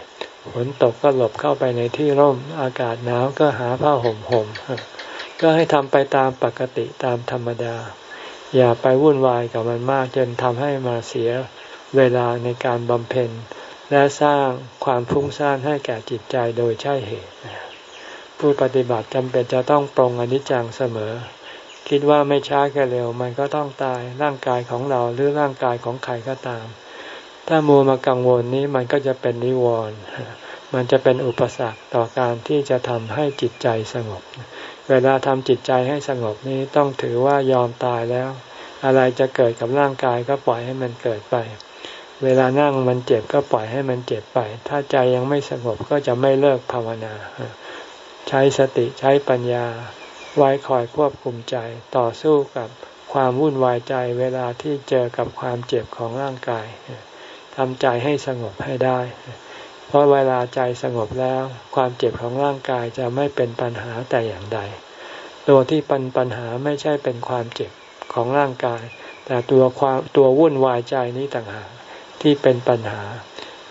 ฝนตกก็หลบเข้าไปในที่ร่ม อากาศหนาวก็หาผ้าห่มห่มก็ให้ทำไปตามปกติตามธรรมดา อย่าไปวุ่นวายกับมันมากจนทำให้มาเสียเวลาในการบำเพ็ญ และสร้างความฟุ้งซ่านให้แก่จิตใจโดยใช่เหตุ ผู้ปฏิบัติจำเป็นจะต้องปรงอนิจจังเสมอ คิดว่าไม่ช้าก็เร็ว มันก็ต้องตายร่างกายของเราหรือร่างกายของใครก็ตาม ถ้ามัวมากังวลนี้มันก็จะเป็นนิวรณ์มันจะเป็นอุปสรรคต่อการที่จะทำให้จิตใจสงบ เวลาทำจิตใจให้สงบนี้ต้องถือว่ายอมตายแล้ว อะไรจะเกิดกับร่างกายก็ปล่อยให้มันเกิดไป เวลานั่งมันเจ็บก็ปล่อยให้มันเจ็บไป ถ้าใจยังไม่สงบก็จะไม่เลิกภาวนา ใช้สติใช้ปัญญาไว้คอยควบคุมใจต่อสู้กับความวุ่นวายใจเวลาที่เจอกับความเจ็บของร่างกายทำใจให้สงบให้ได้ เพราะเวลาใจสงบแล้ว ความเจ็บของร่างกายจะไม่เป็นปัญหาแต่อย่างใด ตัวที่เป็นปัญหาไม่ใช่เป็นความเจ็บของร่างกาย แต่ตัวความตัววุ่นวายใจนี้ต่างหาก ที่เป็นปัญหา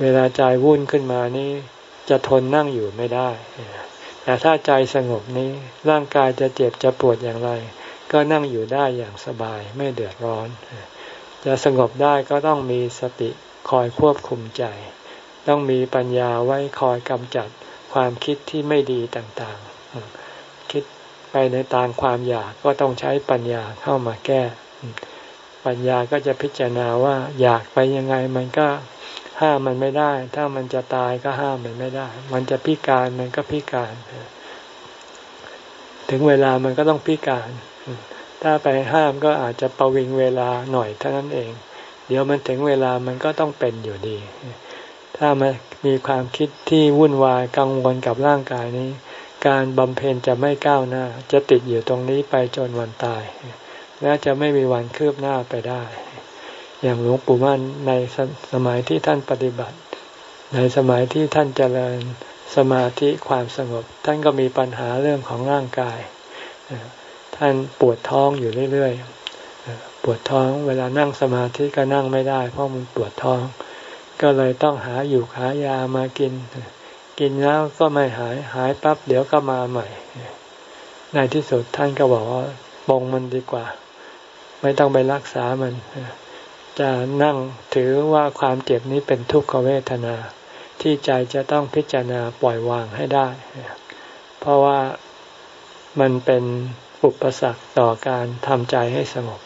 เวลาใจวุ่นขึ้นมานี้จะทนนั่งอยู่ไม่ได้ แต่ถ้าใจสงบนี้ร่างกายจะเจ็บจะปวดอย่างไร ก็นั่งอยู่ได้อย่างสบายไม่เดือดร้อน จะสงบได้ก็ต้องมีสติคอยควบคุมใจ ต้องมีปัญญาไว้คอยกำจัดความคิดที่ไม่ดีต่างๆ คิดไปในตามความอยากก็ต้องใช้ปัญญาเข้ามาแก้ ปัญญาก็จะพิจารณาว่าอยากไปยังไงมันก็ห้ามมันไม่ได้ ถ้ามันจะตายก็ห้ามมันไม่ได้ มันจะพิการมันก็พิการ ถึงเวลามันก็ต้องพิการ ถ้าไปห้ามก็อาจจะประวิงเวลาหน่อยเท่านั้นเอง เดี๋ยวมันถึงเวลามันก็ต้องเป็นอยู่ดี ถ้ามันมีความคิดที่วุ่นวายกังวลกับร่างกายนี้ การบำเพ็ญจะไม่ก้าวหน้า จะติดอยู่ตรงนี้ไปจนวันตาย และจะไม่มีวันคืบหน้าไปได้ อย่างหลวงปู่มั่นในสมัยที่ท่านปฏิบัติ ในสมัยที่ท่านเจริญสมาธิความสงบ ท่านก็มีปัญหาเรื่องของร่างกาย ท่านปวดท้องอยู่เรื่อยๆ ปวดท้องเวลานั่งสมาธิก็นั่งไม่ได้ เพราะมันปวดท้อง ก็เลยต้องหาอยู่หายามากิน กินแล้วก็ไม่หายหายปั๊บเดี๋ยวก็มาใหม่ ในที่สุดท่านก็บอกว่าปงมันดีกว่า ไม่ต้องไปรักษามัน จะนั่งถือว่าความเจ็บนี้เป็นทุกขเวทนา ที่ใจจะต้องพิจารณาปล่อยวางให้ได้ เพราะว่ามันเป็นอุปสรรคต่อการทำใจให้สงบ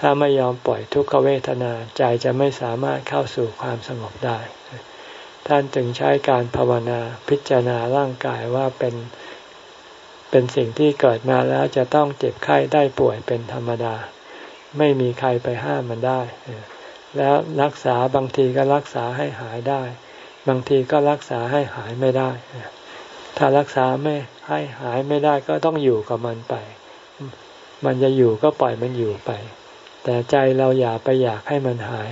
ถ้าไม่ยอมปล่อยทุกขเวทนาใจจะไม่สามารถเข้าสู่ความสงบได้ ท่านจึงใช้การภาวนาพิจารณาร่างกายว่าเป็นเป็นสิ่งที่เกิดมาแล้วจะต้องเจ็บไข้ได้ป่วยเป็นธรรมดา ไม่มีใครไปห้ามมันได้ แล้วรักษาบางทีก็รักษาให้หายได้ บางทีก็รักษาให้หายไม่ได้ ถ้ารักษาไม่ให้หายไม่ได้ก็ต้องอยู่กับมันไป มันจะอยู่ก็ปล่อยมันอยู่ไป แต่ใจเราอย่าไปอยากให้มันหาย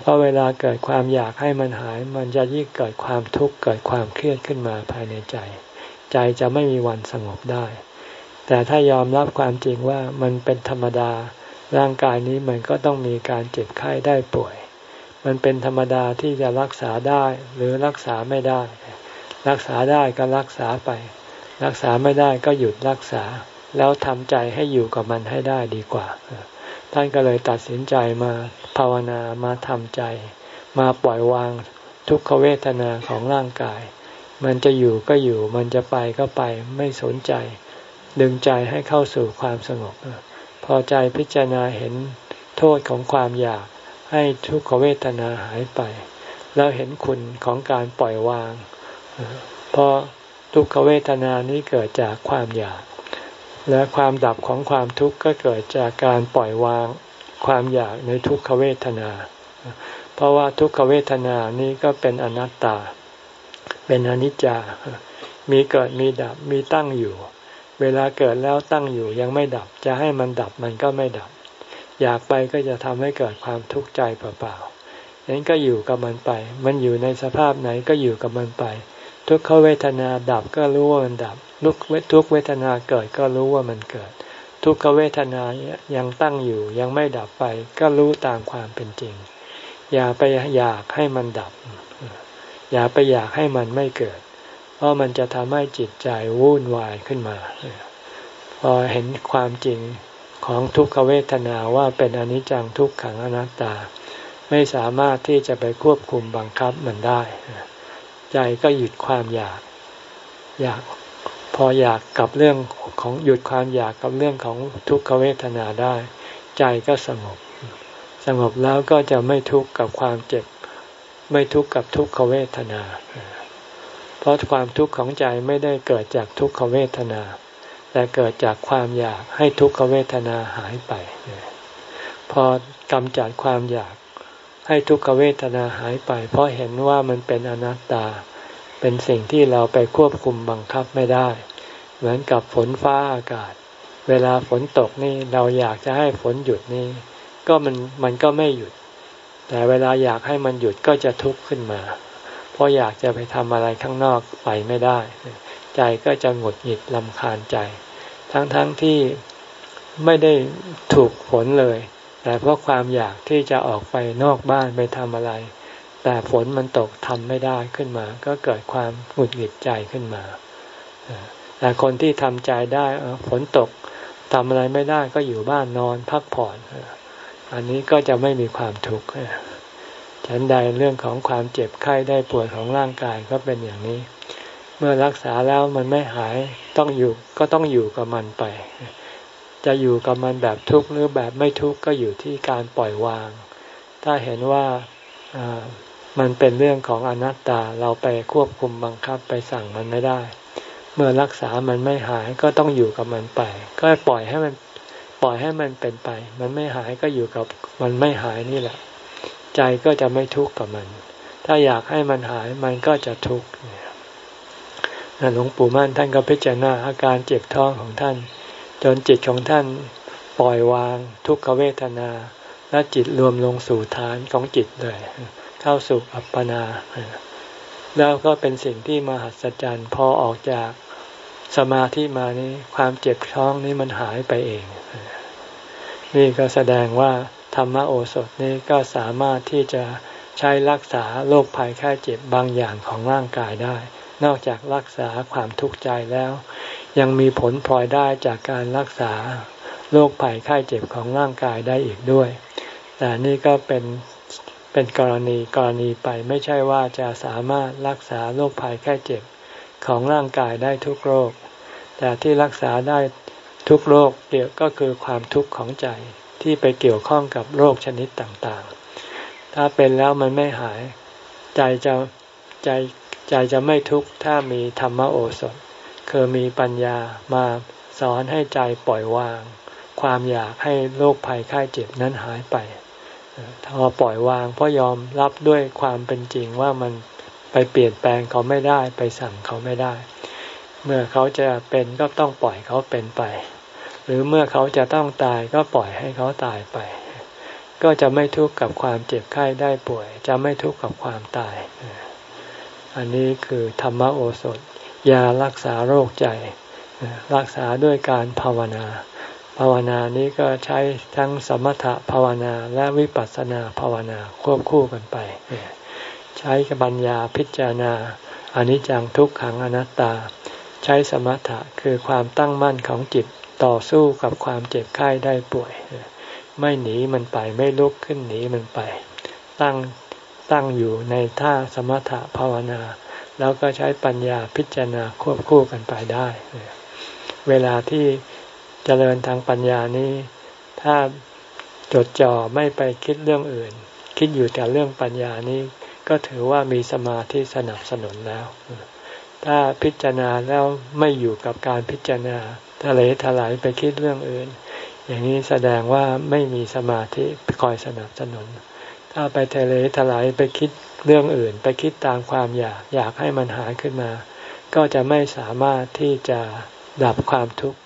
เพราะเวลาเกิดความอยากให้มันหาย มันจะยิ่งเกิดความทุกข์เกิดความเครียดขึ้นมาภายในใจ ใจจะไม่มีวันสงบได้ แต่ถ้ายอมรับความจริงว่ามันเป็นธรรมดา ร่างกายนี้มันก็ต้องมีการเจ็บไข้ได้ป่วย มันเป็นธรรมดาที่จะรักษาได้หรือรักษาไม่ได้ รักษาได้ก็รักษาไป รักษาไม่ได้ก็หยุดรักษา แล้วทำใจให้อยู่กับมันให้ได้ดีกว่า ท่านก็เลยตัดสินใจมาภาวนามาทำใจ มาปล่อยวางทุกขเวทนาของร่างกาย มันจะอยู่ก็อยู่ มันจะไปก็ไป ไม่สนใจ ดึงใจให้เข้าสู่ความสงบ พอใจพิจารณาเห็นโทษของความอยากให้ทุกขเวทนาหายไป แล้วเห็นคุณของการปล่อยวาง เพราะทุกขเวทนานี้เกิดจากความอยาก และความดับของความทุกข์ก็เกิดจากการปล่อยวางความอยากในทุกขเวทนา เพราะว่าทุกขเวทนานี้ก็เป็นอนัตตา เป็นอนิจจา มีเกิดมีดับมีตั้งอยู่ เวลาเกิดแล้วตั้งอยู่ยังไม่ดับ จะให้มันดับมันก็ไม่ดับ อยากไปก็จะทำให้เกิดความทุกข์ใจเปล่าๆนั้นก็อยู่กับมันไป มันอยู่ในสภาพไหนก็อยู่กับมันไป ทุกขเวทนาดับก็รู้ว่ามันดับทุกทุกเวทนาเกิดก็รู้ว่ามันเกิด ทุกขเวทนายังตั้งอยู่ยังไม่ดับไป ก็รู้ตามความเป็นจริง อย่าไปอยากให้มันดับ อย่าไปอยากให้มันไม่เกิด เพราะมันจะทำให้จิตใจวุ่นวายขึ้นมา พอเห็นความจริงของทุกขเวทนาว่าเป็นอนิจจังทุกขังอนัตตา ไม่สามารถที่จะไปควบคุมบังคับมันได้ ใจก็หยุดความอยาก อยากพออยากกับเรื่องของหยุดความอยากกับเรื่องของทุกขเวทนาได้ ใจก็สงบ สงบแล้วก็จะไม่ทุกข์กับความเจ็บ ไม่ทุกข์กับทุกขเวทนาเราะความทุกข์ของใจไม่ได้เกิดจากทุกขเวทนา แต่เกิดจากความอยากให้ทุกขเวทนาหายไป พอกำจัดความอยากให้ทุกขเวทนาหายไป เพราะเห็นว่ามันเป็นอนัตตา เป็นสิ่งที่เราไปควบคุมบังคับไม่ได้ เหมือนกับฝนฟ้าอากาศ เวลาฝนตกนี่เราอยากจะให้ฝนหยุดนี่ก็มันมันก็ไม่หยุด แต่เวลาอยากให้มันหยุดก็จะทุกข์ขึ้นมา เพราะอยากจะไปทำอะไรข้างนอกไปไม่ได้ ใจก็จะหงุดหงิดลำคาญใจ ทั้งๆทที่ไม่ได้ถูกฝนเลย แต่เพราะความอยากที่จะออกไปนอกบ้านไปทำอะไร แต่ฝนมันตกทำไม่ได้ขึ้นมา ก็เกิดความหงุดหงิดใจขึ้นมา แต่คนที่ทำใจได้ฝนตกทำอะไรไม่ได้ก็อยู่บ้านนอนพักผ่อน อันนี้ก็จะไม่มีความทุกข์ ฉันใดเรื่องของความเจ็บไข้ได้ป่วยของร่างกายก็เป็นอย่างนี้ เมื่อรักษาแล้วมันไม่หายต้องอยู่ก็ต้องอยู่กับมันไป จะอยู่กับมันแบบทุกข์หรือแบบไม่ทุกข์ก็อยู่ที่การปล่อยวาง ถ้าเห็นว่ามันเป็นเรื่องของอนัตตาเราไปควบคุมบังคับไปสั่งมันไม่ได้ เมื่อรักษามันไม่หายก็ต้องอยู่กับมันไป ก็ปล่อยให้มันปล่อยให้มันเป็นไป มันไม่หายก็อยู่กับมันไม่หายนี่แหละ ใจก็จะไม่ทุกข์กับมัน ถ้าอยากให้มันหายมันก็จะทุกข์หลวงปู่มั่นท่านก็พิจารณาอาการเจ็บท้องของท่าน จนจิตของท่านปล่อยวางทุกขเวทนา และจิตรวมลงสู่ฐานของจิตเลย เข้าสู่อัปปนา แล้วก็เป็นสิ่งที่มหัศจรรย์พอออกจากสมาธิมานี้ความเจ็บท้องนี้มันหายไปเอง นี่ก็แสดงว่าธรรมโอสถนี้ก็สามารถที่จะใช้รักษาโรคภัยไข้เจ็บบางอย่างของร่างกายได้ นอกจากรักษาความทุกข์ใจแล้ว ยังมีผลพลอยได้จากการรักษาโรคภัยไข้เจ็บของร่างกายได้อีกด้วย แต่นี่ก็เป็นเป็นกรณีกรณีไปไม่ใช่ว่าจะสามารถรักษาโรคภัยไข้เจ็บของร่างกายได้ทุกโรค แต่ที่รักษาได้ทุกโรคเกี่ยวก็คือความทุกข์ของใจ ที่ไปเกี่ยวข้องกับโรคชนิดต่างๆ ถ้าเป็นแล้วมันไม่หาย ใจจะใจใจจะไม่ทุกข์ถ้ามีธรรมโอสถ คือมีปัญญามาสอนให้ใจปล่อยวาง ความอยากให้โรคภัยไข้เจ็บนั้นหายไปถ้าปล่อยวางเพราะยอมรับด้วยความเป็นจริงว่ามันไปเปลี่ยนแปลงเขาไม่ได้ไปสั่งเขาไม่ได้ เมื่อเขาจะเป็นก็ต้องปล่อยเขาเป็นไป หรือเมื่อเขาจะต้องตายก็ปล่อยให้เขาตายไป ก็จะไม่ทุกข์กับความเจ็บไข้ได้ป่วย จะไม่ทุกข์กับความตาย อันนี้คือธรรมโอสถ ยารักษาโรคใจ รักษาด้วยการภาวนา ภาวนานี้ก็ใช้ทั้งสมถภาวนาและวิปัสสนาภาวนาควบคู่กันไป ใช้ปัญญาพิจารณาอนิจจังทุกขังอนัตตา ใช้สมถะคือความตั้งมั่นของจิต ต่อสู้กับความเจ็บไข้ได้ป่วย ไม่หนีมันไปไม่ลุกขึ้นหนีมันไป ตั้งตั้งอยู่ในท่าสมถะภาวนา แล้วก็ใช้ปัญญาพิจารณาควบคู่กันไปได้ เวลาที่เจริญทางปัญญานี้ ถ้าจดจ่อไม่ไปคิดเรื่องอื่น คิดอยู่แต่เรื่องปัญญานี้ ก็ถือว่ามีสมาธิสนับสนุนแล้ว ถ้าพิจารณาแล้วไม่อยู่กับการพิจารณา ทะเลถลายไปคิดเรื่องอื่น อย่างนี้แสดงว่าไม่มีสมาธิคอยสนับสนุน ถ้าไปทะเลถลายไปคิดเรื่องอื่น ไปคิดตามความอยากอยากให้มันหายขึ้นมา ก็จะไม่สามารถที่จะดับความทุกข์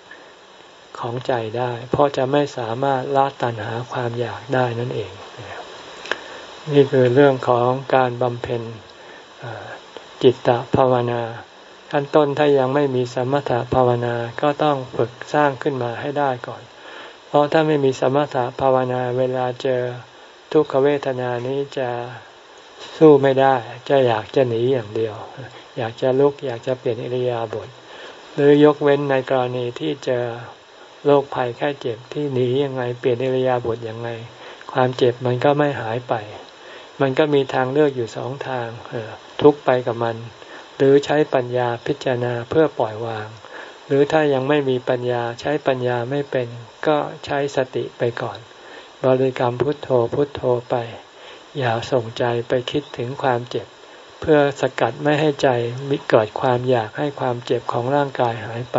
ของใจได้ เพราะจะไม่สามารถละตัณหาความอยากได้นั่นเอง นี่คือเรื่องของการบำเพ็ญจิตตภาวนา ขั้นต้นถ้ายังไม่มีสมถภาวนาก็ต้องฝึกสร้างขึ้นมาให้ได้ก่อน เพราะถ้าไม่มีสมถภาวนาเวลาเจอทุกขเวทนานี้จะสู้ไม่ได้ จะอยากจะหนีอย่างเดียว อยากจะลุกอยากจะเปลี่ยนอิริยาบถหรือยกเว้นในกรณีที่เจอโรคภัยแค่เจ็บที่หนียังไงเปลี่ยนอิริยาบถยังไง ความเจ็บมันก็ไม่หายไป มันก็มีทางเลือกอยู่สองทางทุกไปกับมัน หรือใช้ปัญญาพิจารณาเพื่อปล่อยวาง หรือถ้ายังไม่มีปัญญาใช้ปัญญาไม่เป็น ก็ใช้สติไปก่อน บริกรรมพุทโธพุทโธไป อย่าส่งใจไปคิดถึงความเจ็บ เพื่อสกัดไม่ให้ใจมิเกิดความอยากให้ความเจ็บของร่างกายหายไป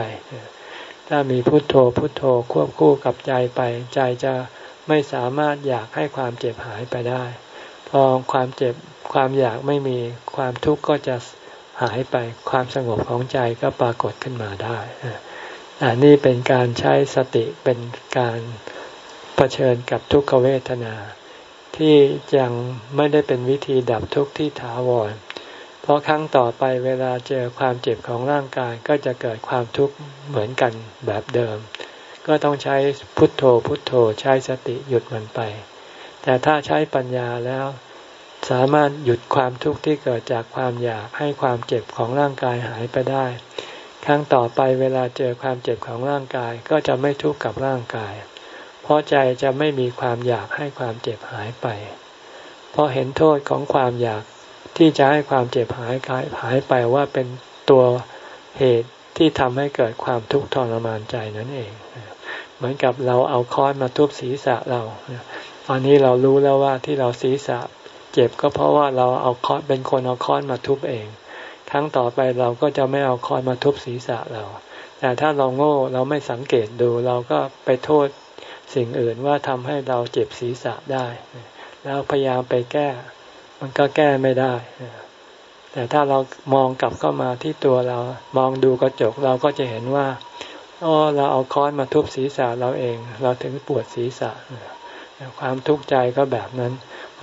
ถ้ามีพุทโธพุทโธควบคู่กับใจไป ใจจะไม่สามารถอยากให้ความเจ็บหายไปได้ พอความเจ็บความอยากไม่มีความทุกข์ก็จะ หายไปความสงบของใจก็ปรากฏขึ้นมาได้อันนี้เป็นการใช้สติเป็นการเผชิญกับทุกขเวทนา ที่ยังไม่ได้เป็นวิธีดับทุกข์ที่ถาวร เพราะครั้งต่อไปเวลาเจอความเจ็บของร่างกายก็จะเกิดความทุกข์เหมือนกันแบบเดิม ก็ต้องใช้พุทโธพุทโธใช้สติหยุดมันไป แต่ถ้าใช้ปัญญาแล้ว สามารถหยุดความทุกข์ที่เกิดจากความอยากให้ความเจ็บของร่างกายหายไปได้ ครั้งต่อไปเวลาเจอความเจ็บของร่างกายก็จะไม่ทุกข์กับร่างกาย เพราะใจจะไม่มีความอยากให้ความเจ็บหายไป เพราะเห็นโทษของความอยากที่จะให้ความเจ็บหายหายไปว่าเป็นตัวเหตุที่ทำให้เกิดความทุกข์ทรมานใจนั่นเอง เหมือนกับเราเอาค้อนมาทุบศีรษะเรา ตอนนี้เรารู้แล้วว่าที่เราศีรษะ เจ็บก็เพราะว่าเราเอาค้อนเป็นคนเอาค้อนมาทุบเอง ครั้งต่อไปเราก็จะไม่เอาค้อนมาทุบศีรษะเรา แต่ถ้าเราโง่เราไม่สังเกตดูเราก็ไปโทษสิ่งอื่นว่าทำให้เราเจ็บศีรษะได้ แล้วพยายามไปแก้ มันก็แก้ไม่ได้ แต่ถ้าเรามองกลับเข้ามาที่ตัวเรา มองดูกระจกเราก็จะเห็นว่าอ๋อเราเอาค้อนมาทุบศีรษะเราเอง เราถึงปวดศีรษะความทุกข์ใจก็แบบนั้น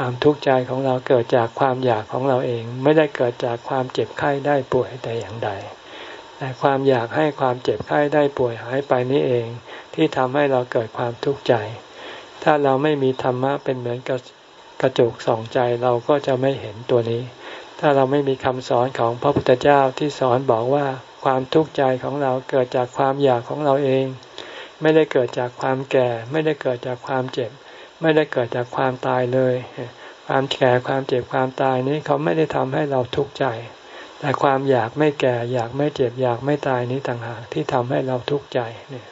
ความทุกข์ใจของเราเกิดจากความอยากของเราเอง ไม่ได้เกิดจากความเจ็บไข้ได้ป่วยแต่อย่างใด แต่ความอยากให้ความเจ็บไข้ได้ป่วยหายไปนี่เอง ที่ทำให้เราเกิดความทุกข์ใจ ถ้าเราไม่มีธรรมะเป็นเหมือนกับกระจกส่องใจเราก็จะไม่เห็นตัวนี้ ถ้าเราไม่มีคำสอนของพระพุทธเจ้าที่สอนบอกว่าความทุกข์ใจของเราเกิดจากความอยากของเราเอง ไม่ได้เกิดจากความแก่ ไม่ได้เกิดจากความเจ็บ ไม่ได้เกิดจากความตายเลย ความแก่ความเจ็บความตายนี้เขาไม่ได้ทำให้เราทุกข์ใจ แต่ความอยากไม่แก่อยากไม่เจ็บอยากไม่ตายนี้ต่างหากที่ทำให้เราทุกข์ใจเนี่ย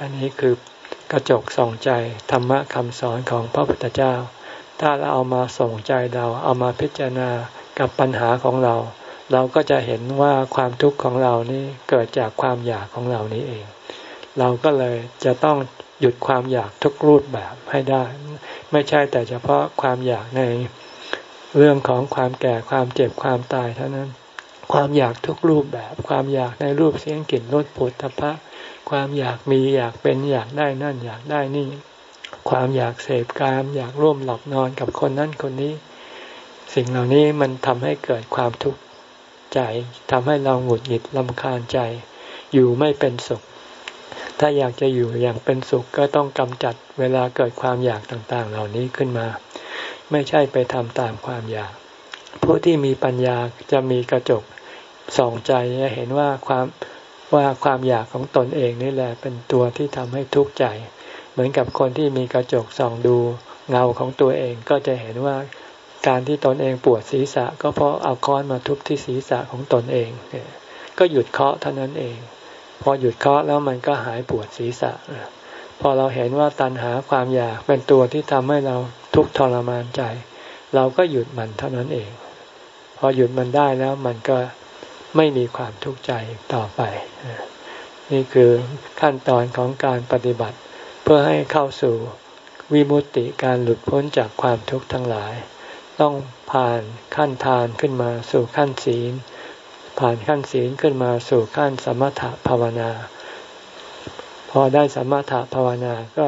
อันนี้คือกระจกส่องใจธรรมะคำสอนของพระพุทธเจ้า ถ้าเราเอามาส่งใจเราเอามาพิจารณากับปัญหาของเรา เราก็จะเห็นว่าความทุกข์ของเรานี่เกิดจากความอยากของเรานี้เอง เราก็เลยจะต้อง หยุดความอยากทุกรูปแบบให้ได้ ไม่ใช่แต่เฉพาะความอยากในเรื่องของความแก่ความเจ็บความตายเท่านั้น ความอยากทุกรูปแบบ ความอยากในรูปเสียงกลิ่นรสผลทพะ ความอยากมีอยากเป็นอยากได้นั่นอยากได้นี่ ความอยากเสพกาม อยากร่วมหลับนอนกับคนนั้นคนนี้ สิ่งเหล่านี้มันทำให้เกิดความทุกข์ใจทำให้เราหงุดหงิดลำคาญใจ อยู่ไม่เป็นสุข ถ้าอยากจะอยู่อย่างเป็นสุขก็ต้องกำจัดเวลาเกิดความอยากต่างๆ เหล่านี้ขึ้นมา ไม่ใช่ไปทำตามความอยาก ผู้ที่มีปัญญาจะมีกระจกส่องใจจะเห็นว่าความว่าความอยากของตนเองนี่แหละเป็นตัวที่ทำให้ทุกข์ใจ เหมือนกับคนที่มีกระจกส่องดูเงาของตัวเองก็จะเห็นว่าการที่ตนเองปวดศีรษะ ก็เพราะเอาค้อนมาทุบที่ศีรษะของตนเอง ก็หยุดเคาะเท่านั้นเอง พอหยุดเคาะแล้วมันก็หายปวดศีรษะ พอเราเห็นว่าตัณหาความอยากเป็นตัวที่ทำให้เราทุกข์ทรมานใจ เราก็หยุดมันเท่านั้นเอง พอหยุดมันได้แล้วมันก็ไม่มีความทุกข์ใจต่อไป นี่คือขั้นตอนของการปฏิบัติ เพื่อให้เข้าสู่วิมุตติการหลุดพ้นจากความทุกข์ทั้งหลาย ต้องผ่านขั้นทานขึ้นมาสู่ขั้นศีล ผ่านขั้นศีลขึ้นมาสู่ขั้นสมถภาวนา พอได้สมถภาวนาก็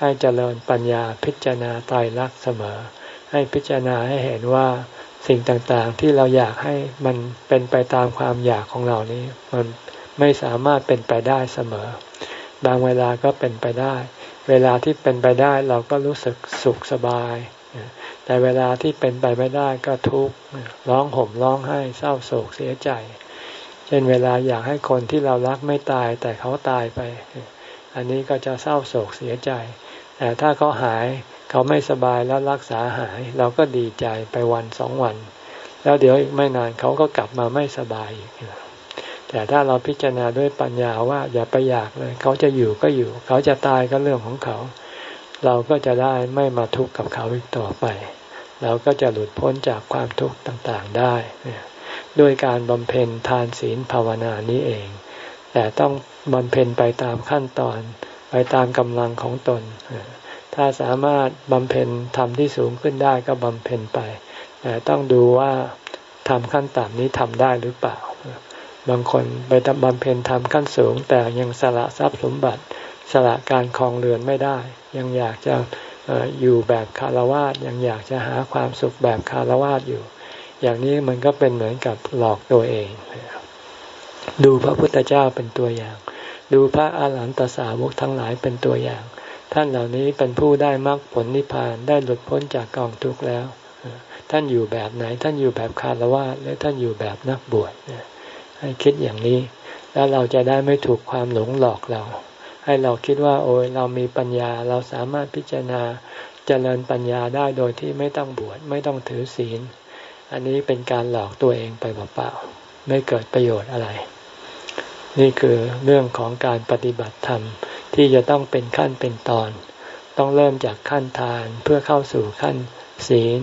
ให้เจริญปัญญาพิจารณาตายรักเสมอ ให้พิจารณาให้เห็นว่าสิ่งต่างๆ ที่เราอยากให้มันเป็นไปตามความอยากของเรานี้มันไม่สามารถเป็นไปได้เสมอ บางเวลาก็เป็นไปได้ เวลาที่เป็นไปได้เราก็รู้สึกสุขสบาย แต่เวลาที่เป็นไปไม่ได้ก็ทุกข์ร้องห่มร้องไห้เศร้าโศกเสียใจ เช่นเวลาอยากให้คนที่เรารักไม่ตายแต่เขาตายไป อันนี้ก็จะเศร้าโศกเสียใจ แต่ถ้าเขาหายเขาไม่สบายแล้วรักษาหาย เราก็ดีใจไปวันสองวัน แล้วเดี๋ยวอีกไม่นานเขาก็กลับมาไม่สบายอีกแต่ถ้าเราพิจารณาด้วยปัญญาว่าอย่าไปอยากเลย เขาจะอยู่ก็อยู่ เขาจะตายก็เรื่องของเขา เราก็จะได้ไม่มาทุกข์กับเขาอีกต่อไป เราก็จะหลุดพ้นจากความทุกข์ต่างๆได้ ด้วยการบำเพ็ญทานศีลภาวนานี้เอง แต่ต้องบำเพ็ญไปตามขั้นตอน ไปตามกำลังของตน ถ้าสามารถบำเพ็ญทำที่สูงขึ้นได้ก็บำเพ็ญไป แต่ต้องดูว่าทำขั้นต่ำนี้ทำได้หรือเปล่า บางคนไปทำบำเพ็ญทำขั้นสูง แต่ยังสละทรัพย์สมบัติ สละการคลองเรือนไม่ได้ ยังอยากจะอยู่แบบคารวะยังอยากจะหาความสุขแบบคารวะอยู่ อย่างนี้มันก็เป็นเหมือนกับหลอกตัวเอง ดูพระพุทธเจ้าเป็นตัวอย่าง ดูพระอาหารหันตสาวกทั้งหลายเป็นตัวอย่าง ท่านเหล่านี้เป็นผู้ได้มรรคผลนิพพานได้หลุดพ้นจากกองทุกข์แล้ว ท่านอยู่แบบไหน ท่านอยู่แบบคารวะหรือท่านอยู่แบบนักบวชให้คิดอย่างนี้ แล้วเราจะได้ไม่ถูกความหลงหลอกเรา ให้เราคิดว่า โอ้ยเรามีปัญญาเราสามารถพิจารณาเจริญปัญญาได้โดยที่ไม่ต้องบวชไม่ต้องถือศีล อันนี้เป็นการหลอกตัวเองไปเปล่าๆไม่เกิดประโยชน์อะไร นี่คือเรื่องของการปฏิบัติธรรมที่จะต้องเป็นขั้นเป็นตอน ต้องเริ่มจากขั้นทานเพื่อเข้าสู่ขั้นศีล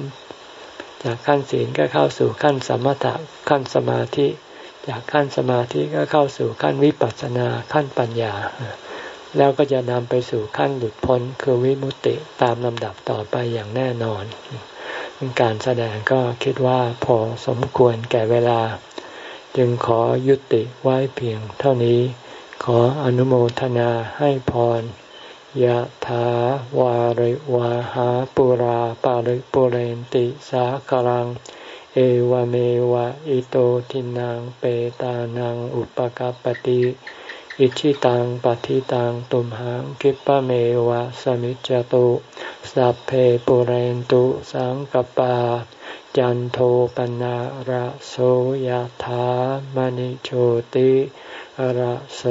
จากขั้นศีลก็เข้าสู่ขั้นสมถะขั้นสมาธิ จากขั้นสมาธิก็เข้าสู่ขั้นวิปัสสนาขั้นปัญญา แล้วก็จะนำไปสู่ขั้นหลุดพ้นคือวิมุตติตามลำดับต่อไปอย่างแน่นอน การแสดงก็คิดว่าพอสมควรแก่เวลา จึงขอยุติไว้เพียงเท่านี้ ขออนุโมทนาให้พรยะถาวาริวาหาปุราปาริปุเรนติสาครัง เอวเมวะอิโตทินังเปตานังอุปกาปติ อิชิตังปฏิตังตุมหังคิปะเมวะสมิจจตุสัพเพปุเรนตุสังกปา จันโทปนะระโสยธามณิโชติระโส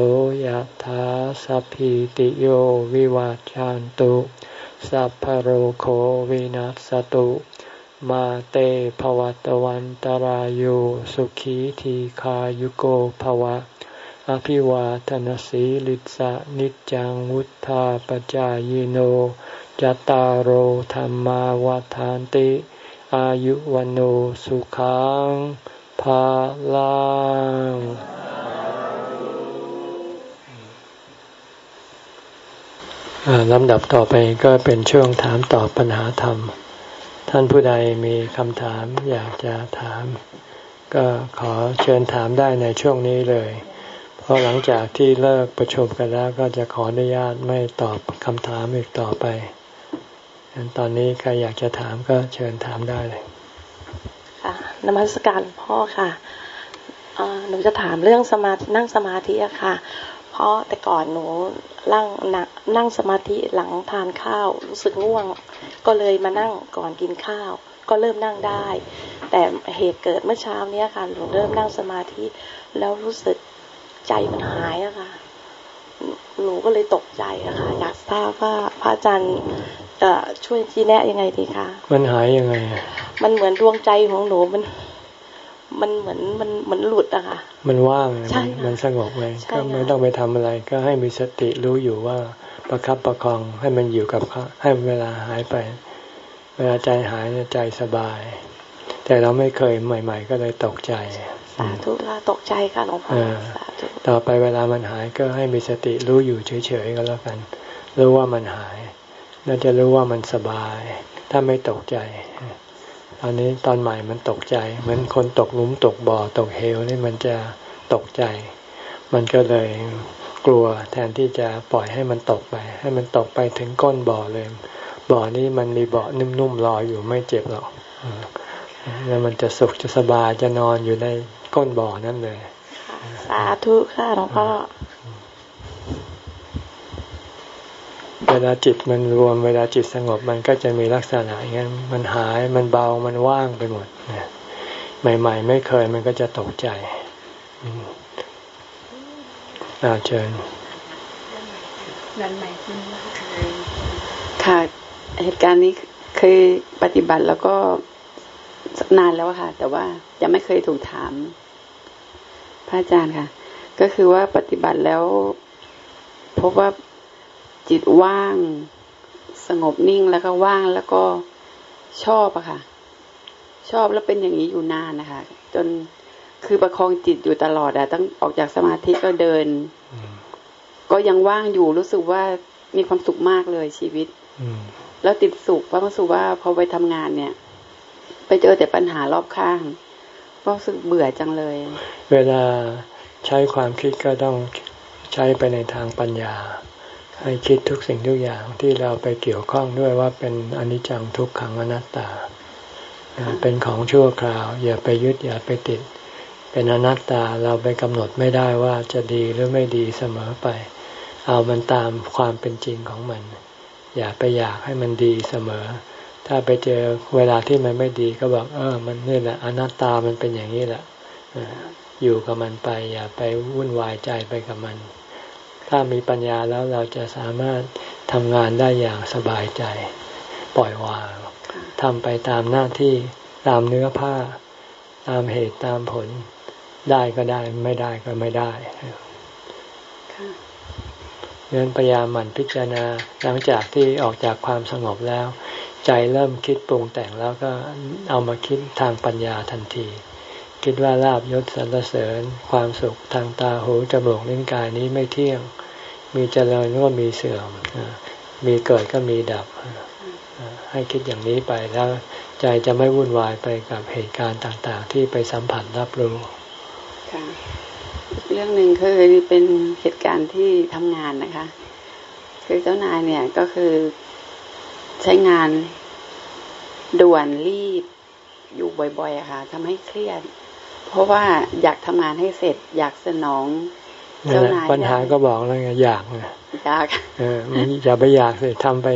ยธาสัพพิติโยวิวาจันตุสัพพโรโควินัสตุมาเตภวัตวันตารโยสุขีทีขายุโกภวะ อภิวาทนสีลิสะนิจังวุธาปจายโนจตารโหธรรมาวาทานติ อายุวันโอสุขังภาลังลำดับต่อไปก็เป็นช่วงถามตอบปัญหาธรรม ท่านผู้ใดมีคำถามอยากจะถาม ก็ขอเชิญถามได้ในช่วงนี้เลย ราะหลังจากที่เลิกประชุมกันแล้วก็จะขออนุญาตไม่ตอบคำถามอีกต่อไปงั้นตอนนี้ใครอยากจะถามก็เชิญถามได้เลย ค่ะนมัสการพ่อค่ะหนูจะถามเรื่องสมานั่งสมาธิอะค่ะ เพราะแต่ก่อนหนูนั่งนั่งสมาธิหลังทานข้าว รู้สึกง่วง ก็เลยมานั่งก่อนกินข้าว ก็เริ่มนั่งได้ แต่เหตุเกิดเมื่อเช้าเนี้ยค่ะหนูเริ่มนั่งสมาธิ แล้วรู้สึก ใจมันหายอะค่ะหนูก็เลยตกใจอะค่ะอยากทราบว่าพระอาจารย์จะช่วยชี้แนะยังไงดีคะมันหายยังไง มันเหมือนดวงใจของหนูมัน มันเหมือนมันเหมือนหลุดอะค่ะ มันว่างใช่มันสงบเลยก็ไม่ต้องไปทำอะไร ก็ให้มีสติรู้อยู่ว่าประครับประคองให้มันอยู่กับให้เวลาหายไป เวลาใจหายใจสบาย แต่เราไม่เคยใหม่ ๆ ก็เลยตกใจ สาธุค่ะตกใจค่ะหลวงพ่อต่อไปเวลามันหายก็ให้มีสติรู้อยู่เฉยๆก็แล้วกันรู้ว่ามันหายน่าจะรู้ว่ามันสบาย ถ้าไม่ตกใจตอนนี้ตอนใหม่มันตกใจ เหมือนคนตกหลุมตกบ่อตกเหวนี่มันจะตกใจ มันก็เลยกลัวแทนที่จะปล่อยให้มันตกไป ให้มันตกไปถึงก้นบ่อเลย บ่อนี้มันมีบ่อนุ่มๆรออยู่ไม่เจ็บหรอกแล้วมันจะสุขจะสบายจะนอนอยู่ใน ก้นบ่อนั่นเลย สาธุค่ะหลวงพ่อจะลาจิตมันรวมเวลาจิตสงบมันก็จะมีลักษณะอย่างนั้นมันหายมันเบามันว่างไปหมดใหม่ ๆ ไม่เคยมันก็จะตกใจอาเชิญนันใหม่ขึ้นค่ะเหตุการณ์นี้เคยปฏิบัติแล้วก็ นานแล้วค่ะ แต่ว่ายังไม่เคยถูกถาม พระอาจารย์ค่ะ ก็คือว่าปฏิบัติแล้วพบว่าจิตว่าง สงบนิ่งแล้วก็ว่างแล้วก็ชอบอะค่ะ ชอบแล้วเป็นอย่างนี้อยู่นานนะคะ จนคือประคองจิตอยู่ตลอดอะตั้งออกจากสมาธิก็เดิน ก็ยังว่างอยู่รู้สึกว่ามีความสุขมากเลยชีวิตแล้วติดสุขเพราะรู้สึกว่าพอไปทำงานเนี่ย ไปเจอแต่ปัญหารอบข้างก็รู้สึกเบื่อจังเลย เวลาใช้ความคิดก็ต้องใช้ไปในทางปัญญา ให้คิดทุกสิ่งทุกอย่างที่เราไปเกี่ยวข้องด้วยว่าเป็นอนิจจังทุกขังอนัตตา เป็นของชั่วคราว อย่าไปยึดอย่าไปติด เป็นอนัตตาเราไปกำหนดไม่ได้ว่าจะดีหรือไม่ดีเสมอไป เอามันตามความเป็นจริงของมัน อย่าไปอยากให้มันดีเสมอ ถ้าไปเจอเวลาที่มันไม่ดีก็บอกเออ มันนี่แหละอนัตตามันเป็นอย่างนี้แหละอยู่กับมันไป อย่าไปวุ่นวายใจไปกับมัน ถ้ามีปัญญาแล้วเราจะสามารถทำงานได้อย่างสบายใจ ปล่อยวางทำไปตามหน้าที่ตามเนื้อผ้า ตามเหตุตามผล ได้ก็ได้ไม่ได้ก็ไม่ได้เนื่องพยายามหมั่นพิจารณาหลังจากที่ออกจากความสงบแล้ว ใจเริ่มคิดปรุงแต่งแล้วก็เอามาคิดทางปัญญาทันที คิดว่าลาบยศสรรเสริญ ความสุขทางตาหูจมูกลิ้นกายนี้ไม่เที่ยง มีเจริญก็มีเสื่อม มีเกิดก็มีดับ ให้คิดอย่างนี้ไปแล้วใจจะไม่วุ่นวายไปกับเหตุการณ์ต่างๆ ที่ไปสัมผัสรับรู้เรื่องหนึ่งคือเป็นเหตุการณ์ที่ทำงานนะคะ คือเจ้านายเนี่ยก็คือ ใช้งาน ด่วนรีบ อยู่บ่อยๆอะค่ะทำให้เครียด เพราะว่าอยากทำงานให้เสร็จ อยากสนองเจ้านายปัญหาก็บอกแล้วไงอยากไงอยากเอออย่าไปอยากสิทำไป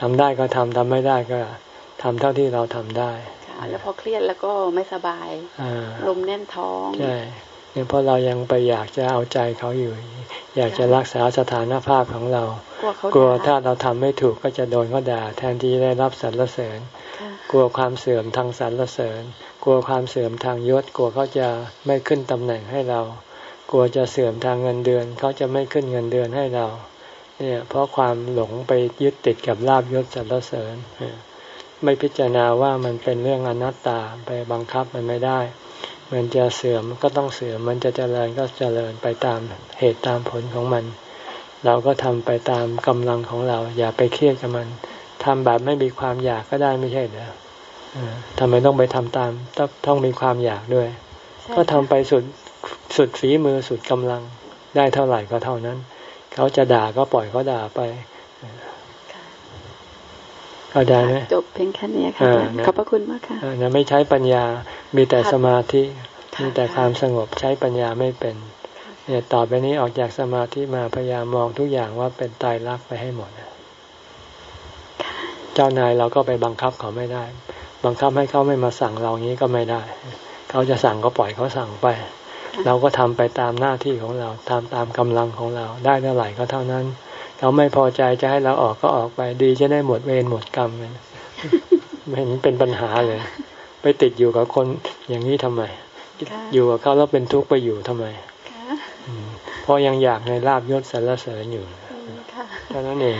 ทำได้ก็ทำทำไม่ได้ก็ทำเท่าที่เราทำได้ค่ะแล้วพอเครียดแล้วก็ไม่สบาย ลมแน่นท้อง ใช่ เนี่ยเพราะเรายังไปอยากจะเอาใจเขาอยู่ อยากจะรักษาสถานภาพของเรา กลัวถ้าเราทำไม่ถูกก็จะโดนเขาด่า แทนที่ได้รับสรรเสริญ กลัวความเสื่อมทางสรรเสริญ กลัวความเสื่อมทางยศ กลัวเขาจะไม่ขึ้นตำแหน่งให้เรา กลัวจะเสื่อมทางเงินเดือน เขาจะไม่ขึ้นเงินเดือนให้เรา เนี่ย เพราะความหลงไปยึดติดกับลาบยศสรรเสริญ ไม่พิจารณาว่ามันเป็นเรื่องอนัตตาไปบังคับมันไม่ได้ มันจะเสื่อมก็ต้องเสื่อม มันจะเจริญก็เจริญไปตามเหตุตามผลของมัน เราก็ทำไปตามกำลังของเรา อย่าไปเครียดกับมันทำแบบไม่มีความอยากก็ได้ไม่ใช่เหรอทำไมต้องไปทำตามต้องต้องมีความอยากด้วย ก็ทำไปสุดสุดฝีมือสุดกำลังได้เท่าไหร่ก็เท่านั้น เขาจะด่าก็ปล่อยเขาด่าไป เข้าใจไหมจบเพียงแค่นี้ค่ะขอบพระคุณมากค่ะนะไม่ใช้ปัญญา มีแต่สมาธิ มีแต่ความสงบใช้ปัญญาไม่เป็น เนี่ยต่อไปนี้ออกจากสมาธิมาพยายามมองทุกอย่างว่าเป็นตายรักไปให้หมดเจ้านายเราก็ไปบังคับเขาไม่ได้ บังคับให้เขาไม่มาสั่งเรางี้ก็ไม่ได้ เขาจะสั่งก็ปล่อยเขาสั่งไป เราก็ทำไปตามหน้าที่ของเราทำตามกำลังของเรา ได้เท่าไหร่ก็เท่านั้น เขาไม่พอใจจะให้เราออกก็ออกไป ดีจะได้หมดเวรหมดกรรมไม่เห็นเป็นปัญหาเลย ไปติดอยู่กับคนอย่างนี้ทำไม อยู่กับเขาแล้วเป็นทุกข์ไปอยู่ทำไมเพราะยังอยากในลาบยศสรรเสริญอยู่เท่านั้นเอง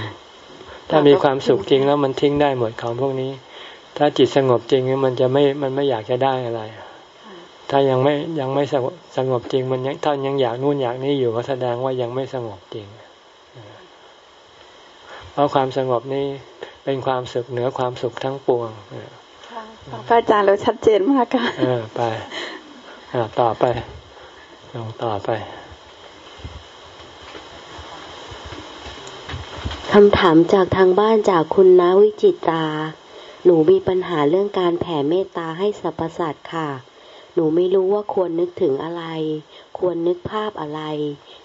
ถ้ามีความสุขจริงแล้วมันทิ้งได้หมดของพวกนี้ ถ้าจิตสงบจริงมันจะไม่มันไม่อยากจะได้อะไรถ้ายังไม่ยังไม่สงบจริงมันยังถ้ายังอยากนู่นอยากนี่อยู่ก็แสดงว่ายังไม่สงบจริง เพราะความสงบนี้เป็นความสุขเหนือความสุขทั้งปวงพระอาจารย์เราชัดเจนมากค่ะเออไปอ่าต่อไปลองต่อไปคำถามจากทางบ้านจากคุณนาวิจิตา หนูมีปัญหาเรื่องการแผ่เมตตาให้สรรพสัตว์ค่ะ หนูไม่รู้ว่าควรนึกถึงอะไร ควรนึกภาพอะไร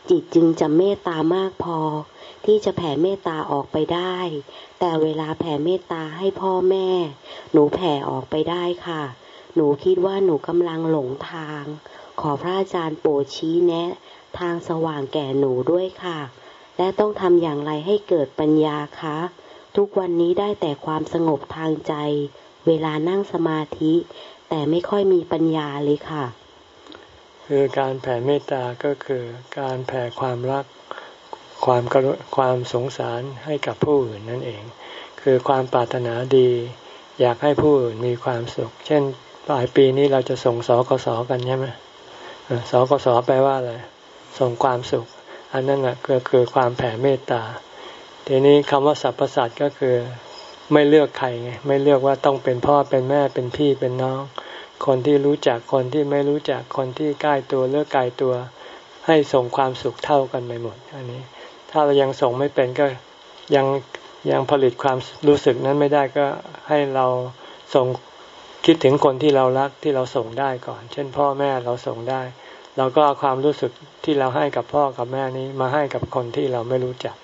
จิตจึงจะเมตตามากพอ ที่จะแผ่เมตตาออกไปได้ แต่เวลาแผ่เมตตาให้พ่อแม่ หนูแผ่ออกไปได้ค่ะ หนูคิดว่าหนูกำลังหลงทาง ขอพระอาจารย์โปรดชี้แนะ ทางสว่างแก่หนูด้วยค่ะ และต้องทำอย่างไรให้เกิดปัญญาคะ ทุกวันนี้ได้แต่ความสงบทางใจ เวลานั่งสมาธิ แต่ไม่ค่อยมีปัญญาเลยค่ะ คือการแผ่เมตตาก็คือการแผ่ความรัก ความกรุความสงสารให้กับผู้อื่นนั่นเอง คือความปรารถนาดี อยากให้ผู้อื่นมีความสุข เช่นปลายปีนี้เราจะส่งสกสกันใช่ไหมสกสแปลว่าอะไรส่งความสุข อันนั้นแหะก็คือความแผ่เมตตา ทีนี้คำว่าสรรพสัตว์ก็คือไม่เลือกใครไงไม่เลือกว่าต้องเป็นพ่อเป็นแม่เป็นพี่เป็นน้อง คนที่รู้จักคนที่ไม่รู้จักคนที่ใกล้ตัวเลือกไกลตัว ให้ส่งความสุขเท่ากันไปหมด อันนี้ ถ้าเรายังส่งไม่เป็นก็ยังยังผลิตความรู้สึกนั้นไม่ได้ก็ให้เราส่งคิดถึงคนที่เรารักที่เราส่งได้ก่อน เช่น พ่อแม่เราส่งได้ เราก็เอาความรู้สึกที่เราให้กับพ่อกับแม่นี้มาให้กับคนที่เราไม่รู้จัก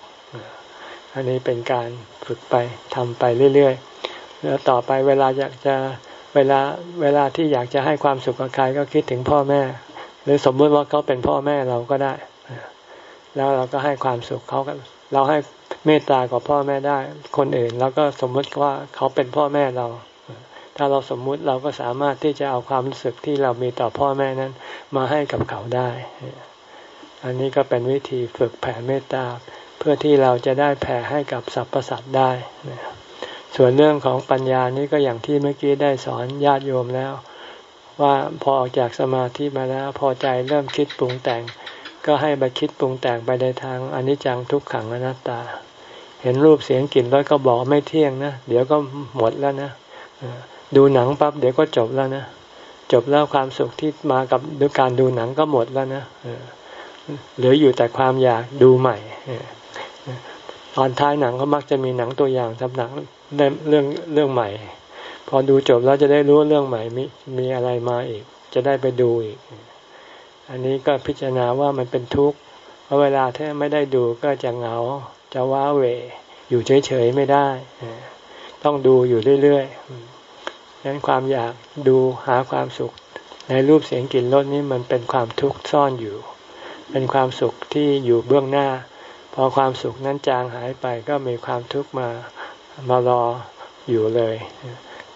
อันนี้เป็นการฝึกไปทำไปเรื่อยๆ แล้วต่อไปเวลาอยากจะเวลาเวลาที่อยากจะให้ความสุขกับใครก็คิดถึงพ่อแม่ หรือสมมติว่าเขาเป็นพ่อแม่เราก็ได้ แล้วเราก็ให้ความสุขเขากัน เราให้เมตตากับพ่อแม่ได้ คนอื่น แล้วก็สมมติว่าเขาเป็นพ่อแม่เรา ถ้าเราสมมุติเราก็สามารถที่จะเอาความรู้สึกที่เรามีต่อพ่อแม่นั้น มาให้กับเขาได้ อันนี้ก็เป็นวิธีฝึกแผ่เมตตาเพื่อที่เราจะได้แผ่ให้กับสรรพสัตว์ได้ ส่วนเรื่องของปัญญานี้ก็อย่างที่เมื่อกี้ได้สอนญาติโยมแล้ว ว่าพอออกจากสมาธิมาแล้วพอใจเริ่มคิดปรุงแต่ง ก็ให้ไปคิดปรุงแต่งไปในทางอนิจจังทุกขังอนัตตา เห็นรูปเสียงกลิ่นรสก็บอกไม่เที่ยงนะเดี๋ยวก็หมดแล้วนะดูหนังปั๊บเดี๋ยวก็จบแล้วนะจบแล้วความสุขที่มากับด้วยการดูหนังก็หมดแล้วนะเหลืออยู่แต่ความอยากดูใหม่ตอนท้ายหนังก็มักจะมีหนังตัวอย่างสำหรับเรื่องเรื่องใหม่ พอดูจบแล้วจะได้รู้เรื่องใหม่มีมีอะไรมาอีก จะได้ไปดูอีก อันนี้ก็พิจารณาว่ามันเป็นทุกข์เพราะเวลาถ้าไม่ได้ดูก็จะเหงาจะว้าเหวอยู่เฉยๆไม่ได้ ต้องดูอยู่เรื่อยๆดังนั้นความอยากดูหาความสุข ในรูปเสียงกลิ่นรสนี้มันเป็นความทุกข์ซ่อนอยู่ เป็นความสุขที่อยู่เบื้องหน้า พอความสุขนั้นจางหายไปก็มีความทุกข์มามารออยู่เลย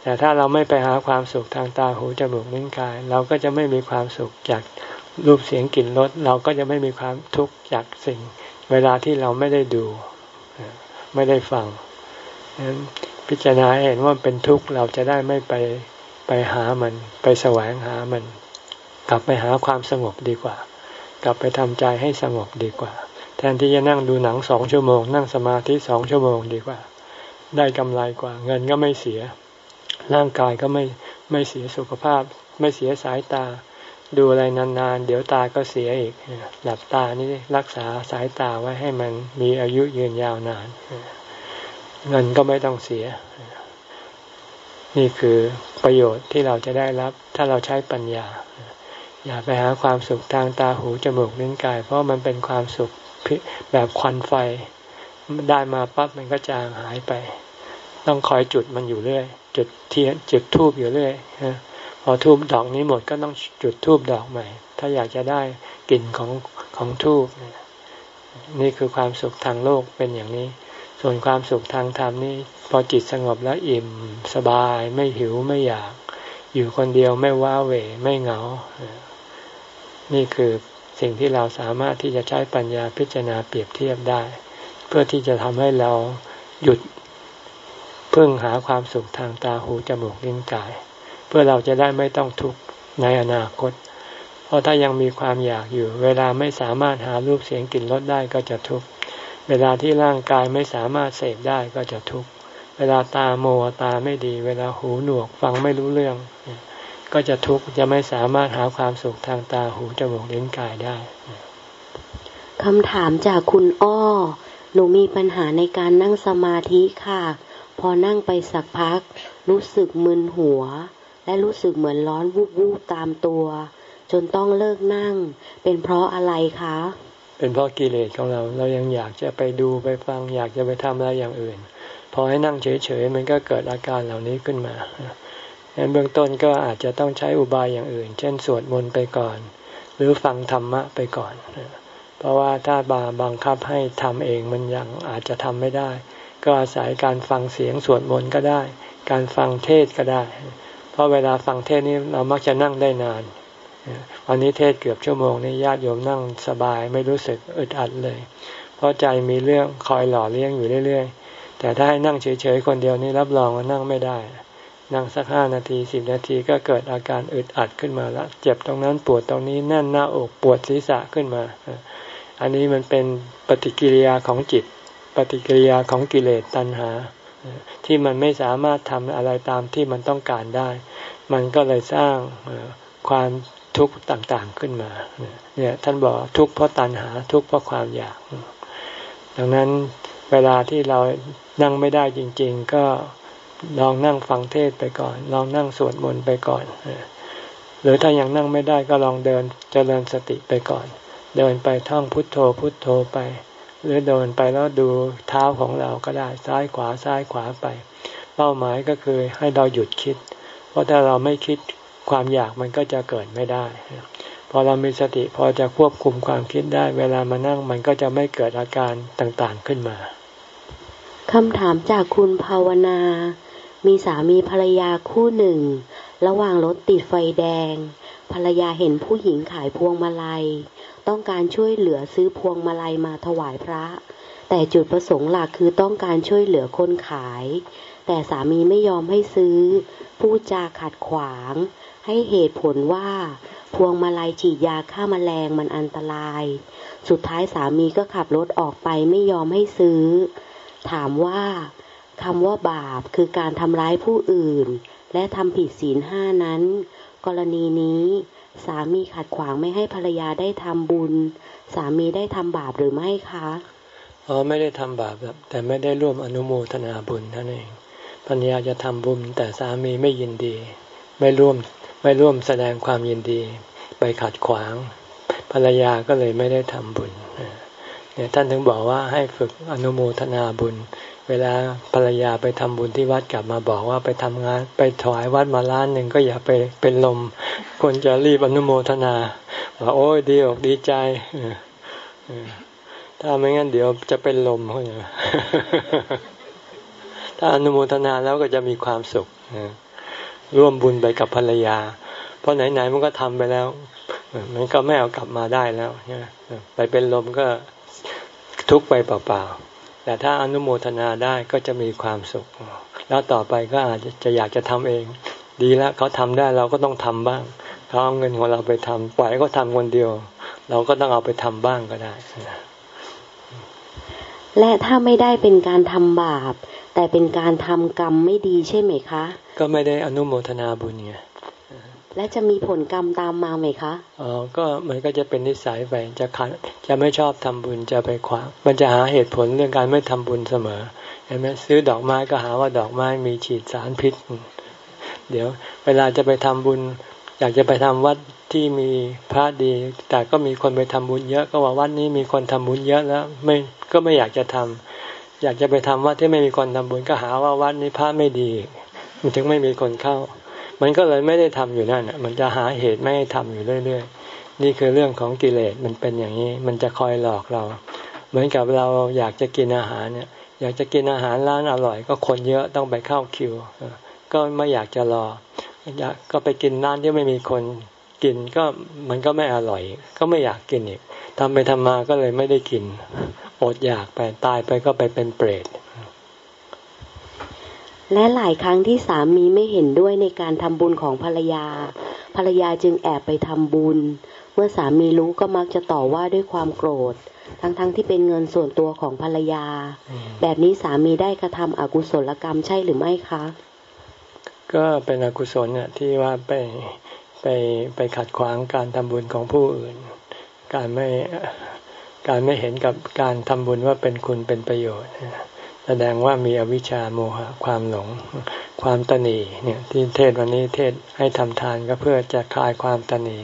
แต่ถ้าเราไม่ไปหาความสุขทางตาหูจมูกลิ้นกาย เราก็จะไม่มีความสุขจาก รูปเสียงกลิ่นรสเราก็จะไม่มีความทุกข์จากสิ่ง เวลาที่เราไม่ได้ดู ไม่ได้ฟังนั้นพิจารณาเห็นว่าเป็นทุกข์เราจะได้ไม่ไปไปหามัน ไปแสวงหามัน กลับไปหาความสงบดีกว่า กลับไปทำใจให้สงบดีกว่า แทนที่จะนั่งดูหนังสองชั่วโมง นั่งสมาธิสองชั่วโมงดีกว่า ได้กำไรกว่า เงินก็ไม่เสีย ร่างกายก็ไม่ไม่เสียสุขภาพ ไม่เสียสายตา ดูอะไรนานๆ เดี๋ยวตาก็เสียอีก หลับตานี่รักษาสายตาไว้ให้มันมีอายุยืนยาวนาน เงินก็ไม่ต้องเสีย นี่คือประโยชน์ที่เราจะได้รับ ถ้าเราใช้ปัญญา อย่าไปหาความสุขทางตาหูจมูกลิ้นกาย เพราะมันเป็นความสุขแบบควันไฟ ได้มาปั๊บมันก็จางหายไป ต้องคอยจุดมันอยู่เรื่อย จุดเทียนจุดทูบอยู่เรื่อย พอทูบดอกนี้หมดก็ต้องจุดทูบดอกใหม่ ถ้าอยากจะได้กลิ่นของของทูบนี่คือความสุขทางโลกเป็นอย่างนี้ ส่วนความสุขทางธรรมนี่พอจิตสงบแล้วอิ่มสบายไม่หิวไม่อยาก อยู่คนเดียวไม่ว้าเหวไม่เหงา นี่คือสิ่งที่เราสามารถที่จะใช้ปัญญาพิจารณาเปรียบเทียบได้ เพื่อที่จะทำให้เราหยุดพึ่งหาความสุขทางตาหูจมูกลิ้นกาย เพื่อเราจะได้ไม่ต้องทุกข์ในอนาคต เพราะถ้ายังมีความอยากอยู่ เวลาไม่สามารถหารูปเสียงกลิ่นรสได้ก็จะทุกข์เวลาที่ร่างกายไม่สามารถเสพได้ก็จะทุกข์เวลาตาโมตาไม่ดี เวลาหูหนวกฟังไม่รู้เรื่อง ก็จะทุกข์จะไม่สามารถหาความสุขทางตาหูจมูกลิ้นกายได้คำถามจากคุณอ้อ หนูมีปัญหาในการนั่งสมาธิค่ะ พอนั่งไปสักพัก รู้สึกมึนหัว และรู้สึกเหมือนร้อนวูบวูบตามตัว จนต้องเลิกนั่ง เป็นเพราะอะไรคะ เป็นเพราะกิเลสของเรา เรายังอยากจะไปดูไปฟัง อยากจะไปทำอะไรอย่างอื่น พอให้นั่งเฉยๆมันก็เกิดอาการเหล่านี้ขึ้นมาดังนั้นเบื้องต้นก็อาจจะต้องใช้อุบายอย่างอื่น เช่นสวดมนต์ไปก่อน หรือฟังธรรมะไปก่อน เพราะว่าถ้าบาบังคับให้ทำเองมันยังอาจจะทำไม่ได้ ก็อาศัยการฟังเสียงสวดมนต์ก็ได้ การฟังเทศก็ได้ เพราะเวลาฟังเทศนี้เรามักจะนั่งได้นานวันนี้เทศเกือบชั่วโมงนี้ญาติโยมนั่งสบายไม่รู้สึกอึดอัดเลย เพราะใจมีเรื่องคอยหล่อเลี้ยงอยู่เรื่อยๆ แต่ถ้าให้นั่งเฉยๆคนเดียวนี่รับรองว่านั่งไม่ได้ นั่งสักห้านาทีสิบนาทีก็เกิดอาการอึดอัดขึ้นมาแล้วเจ็บตรงนั้นปวดตรงนี้แน่นหน้าอกปวดศีรษะขึ้นมา อันนี้มันเป็นปฏิกิริยาของจิต ปฏิกิริยาของกิเลสตัณหา ที่มันไม่สามารถทำอะไรตามที่มันต้องการได้ มันก็เลยสร้างความทุกข์ต่างๆขึ้นมาเนี่ยท่านบอกทุกข์เพราะตัณหาทุกข์เพราะความอยาก ดังนั้นเวลาที่เรานั่งไม่ได้จริง ๆ ก็ลองนั่งฟังเทศไปก่อน ลองนั่งสวดมนต์ไปก่อน หรือถ้ายังนั่งไม่ได้ก็ลองเดินเจริญสติไปก่อน เดินไปท่องพุทโธพุทโธไป หรือเดินไปแล้วดูเท้าของเราก็ได้ซ้ายขวาซ้ายขวาไป เป้าหมายก็คือให้เราหยุดคิด เพราะถ้าเราไม่คิดความอยากมันก็จะเกิดไม่ได้ พอเรามีสติพอจะควบคุมความคิดได้ เวลามานั่งมันก็จะไม่เกิดอาการต่างๆขึ้นมาคำถามจากคุณภาวนา มีสามีภรรยาคู่หนึ่ง ระหว่างรถติดไฟแดง ภรรยาเห็นผู้หญิงขายพวงมาลัย ต้องการช่วยเหลือซื้อพวงมาลัยมาถวายพระ แต่จุดประสงค์หลักคือต้องการช่วยเหลือคนขาย แต่สามีไม่ยอมให้ซื้อพูดจาขัดขวาง ให้เหตุผลว่า พวงมาลัยฉีดยาฆ่ามาแมลงมันอันตราย สุดท้ายสามีก็ขับรถออกไปไม่ยอมให้ซื้อ ถามว่าคำว่าบาปคือการทำร้ายผู้อื่น และทำผิดศีลห้านั้น กรณีนี้ สามีขัดขวางไม่ให้ภรรยาได้ทำบุญ สามีได้ทำบาปหรือไม่คะอ๋อไม่ได้ทำบาปแต่ไม่ได้ร่วมอนุโมทนาบุญท่านเองภรรยาจะทำบุญ แต่สามีไม่ยินดี ไม่ร่วมไม่ร่วมแสดงความยินดี ไปขัดขวาง ภรรยาก็เลยไม่ได้ทำบุญเนี่ยท่านถึงบอกว่าให้ฝึกอนุโมทนาบุญ เวลาภรรยาไปทำบุญที่วัดกลับมาบอกว่าไปทำงาน ไปถวายวัดมาล้านหนึ่งก็อย่าไปเป็นลมควรจะรีบอนุโมทนาว่าโอ้ยดีอกดีใจถ้าไม่งั้นเดี๋ยวจะเป็นลมเขาอย่างถ้าอนุโมทนาแล้วก็จะมีความสุขร่วมบุญไปกับภรรยา เพราะไหนๆมันก็ทำไปแล้ว มันก็ไม่เอากลับมาได้แล้วไปเป็นลมก็ทุกไปเปล่าๆ แต่ถ้าอนุโมทนาได้ก็จะมีความสุข แล้วต่อไปก็อาจจะอยากจะทำเอง ดีแล้วเขาทำได้เราก็ต้องทำบ้างเขาเอาเงินของเราไปทำปล่อยก็ทำคนเดียว เราก็ต้องเอาไปทำบ้างก็ได้ และถ้าไม่ได้เป็นการทำบาป แต่เป็นการทำกรรมไม่ดีใช่ไหมคะ ก็ไม่ได้อนุโมทนาบุญไง และจะมีผลกรรมตามมาไหมคะอ๋อก็มันก็จะเป็นนิสัยไปจะขัดจะไม่ชอบทำบุญจะไปขวางมันจะหาเหตุผลเรื่องการไม่ทำบุญเสมอเห็นไหมซื้อดอกไม้ก็หาว่าดอกไม้มีฉีดสารพิษ เดี๋ยว เวลาจะไปทำบุญ อยากจะไปทำวัดที่มีพระดี แต่ก็มีคนไปทำบุญเยอะก็ว่าวัดนี้มีคนทำบุญเยอะแล้ว ไม่ก็ไม่อยากจะทำอยากจะไปทำวัดที่ไม่มีคนทำบุญก็หาว่าวัดนี้พระไม่ดีมันถึงไม่มีคนเข้า มันก็เลยไม่ได้ทำอยู่นั่นมันจะหาเหตุไม่ให้ทำอยู่เรื่อยๆ นี่คือเรื่องของกิเลสมันเป็นอย่างนี้ มันจะคอยหลอกเรา เหมือนกับเราอยากจะกินอาหารเนี่ย อยากจะกินอาหารร้านอร่อย ก็คนเยอะต้องไปเข้าคิว ก็ไม่อยากจะรออยากก็ไปกินร้านที่ไม่มีคนกินก็มันก็ไม่อร่อย ก็ไม่อยากกินอีกทำไปทำมาก็เลยไม่ได้กิน อดอยากไปตายไปก็ไปเป็นเปรต และหลายครั้งที่สามีไม่เห็นด้วยในการทำบุญของภรรยา ภรรยาจึงแอบไปทำบุญ เมื่อสามีรู้ก็มักจะต่อว่าด้วยความโกรธ ทั้งๆทที่เป็นเงินส่วนตัวของภรรยา แบบนี้สามีได้กระทำอกุศลกรรมใช่หรือไม่คะ ก็เป็นอกุศลเนี่ยที่ว่าไปไปไปขัดขวางการทำบุญของผู้อื่น การไม่การไม่เห็นกับการทำบุญว่าเป็นคุณเป็นประโยชน์ แสดงว่ามีอวิชชาโมหะความหลง ความตนีเนี่ยที่เทศวันนี้เทศให้ทำทานก็เพื่อจะคลายความตนี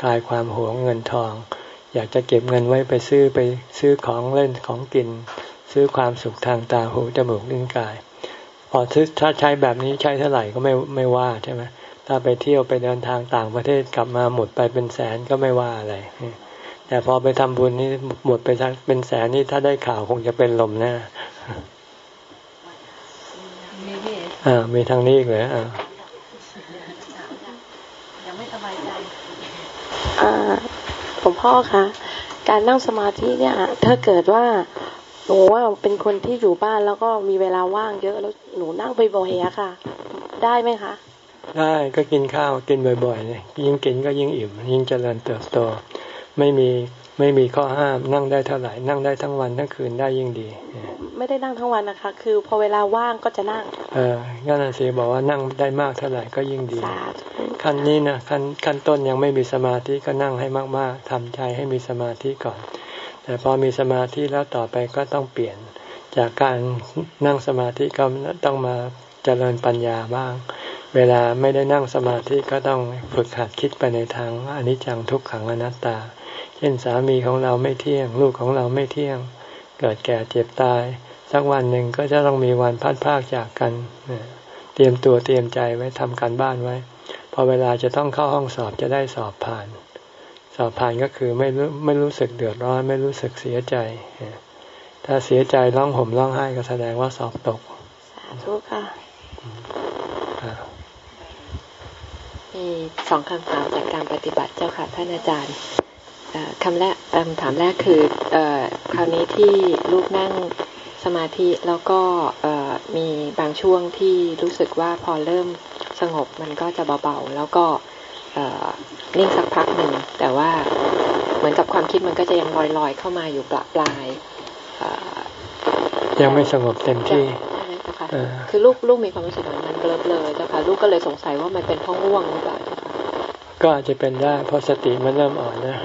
คลายความหวงเงินทอง อยากจะเก็บเงินไว้ไปซื้อไปซื้อของเล่นของกิน ซื้อความสุขทางตาหูจมูกลิ้นกาย พอซื้อถ้าใช้แบบนี้ใช้เท่าไหร่ก็ไม่ไม่ว่าใช่ไหมถ้าไปเที่ยวไปเดินทางต่างประเทศกลับมาหมดไปเป็นแสนก็ไม่ว่าอะไรแต่พอไปทำบุญนี่หมดไปเป็นแสนนี่ถ้าได้ข่าวคงจะเป็นลมแน่ อ่า มีทางนี้อีกเลยอ่ายังไม่สบายใจอ่าหลวงพ่อคะการนั่งสมาธิเนี่ย ถ้าเกิดว่าหนูว่าเป็นคนที่อยู่บ้านแล้วก็มีเวลาว่างเยอะแล้วหนูนั่งบ่อยๆอะค่ะ ได้ไหมคะ ได้ก็กินข้าวกินบ่อยๆเนี่ยยิ่งกินก็ยิ่งอิ่มยิ่งเจริญเติบโต ไม่มี ไม่มีข้อห้ามนั่งได้เท่าไหร่นั่งได้ทั้งวันทั้งคืนได้ยิ่งดี ไม่ได้นั่งทั้งวันนะคะ คือพอเวลาว่างก็จะนั่ง เอองั้นสิบอกว่านั่งได้มากเท่าไหร่ก็ยิ่งดีขั้นนี้นะขั้นขั้นต้นยังไม่มีสมาธิก็นั่งให้มากๆทำใจให้มีสมาธิก่อน แต่พอมีสมาธิแล้วต่อไปก็ต้องเปลี่ยน จากการนั่งสมาธิก็ต้องมาเจริญปัญญาบ้าง เวลาไม่ได้นั่งสมาธิก็ต้องฝึกหัดคิดไปในทางอนิจจังทุกขังอนัตตา เช่นสามีของเราไม่เที่ยง ลูกของเราไม่เที่ยง เกิดแก่เจ็บตาย สักวันหนึ่งก็จะต้องมีวันพัดพากจากกัน เตรียมตัวเตรียมใจไว้ทำการบ้านไว้ พอเวลาจะต้องเข้าห้องสอบจะได้สอบผ่าน สอบผ่านก็คือไม่รู้ไม่รู้สึกเดือดร้อน ไม่รู้สึกเสียใจ ถ้าเสียใจร้องห่มร้องไห้ก็แสดงว่าสอบตกสาธุค่ะมีสองคำถามจากการปฏิบัติเจ้าค่ะท่านอาจารย์ คำแรกคำถามแรกคือคราวนี้ที่ลูกนั่งสมาธิแล้วก็มีบางช่วงที่รู้สึกว่าพอเริ่มสงบมันก็จะเบาๆ แล้วก็นิ่งสักพักหนึ่ง แต่ว่าเหมือนกับความคิดมันก็จะยังลอยๆเข้ามาอยู่ปลาปลาย ยังไม่สงบเต็มที่คือลูกลูกมีความรู้สึกเหมือนมันเบลอๆเจ้าค่ะลูกก็เลยสงสัยว่ามันเป็นห้องง่วงหรือเปล่า ก็อาจจะเป็นได้ เพราะสติมันเริ่มอ่อนนะ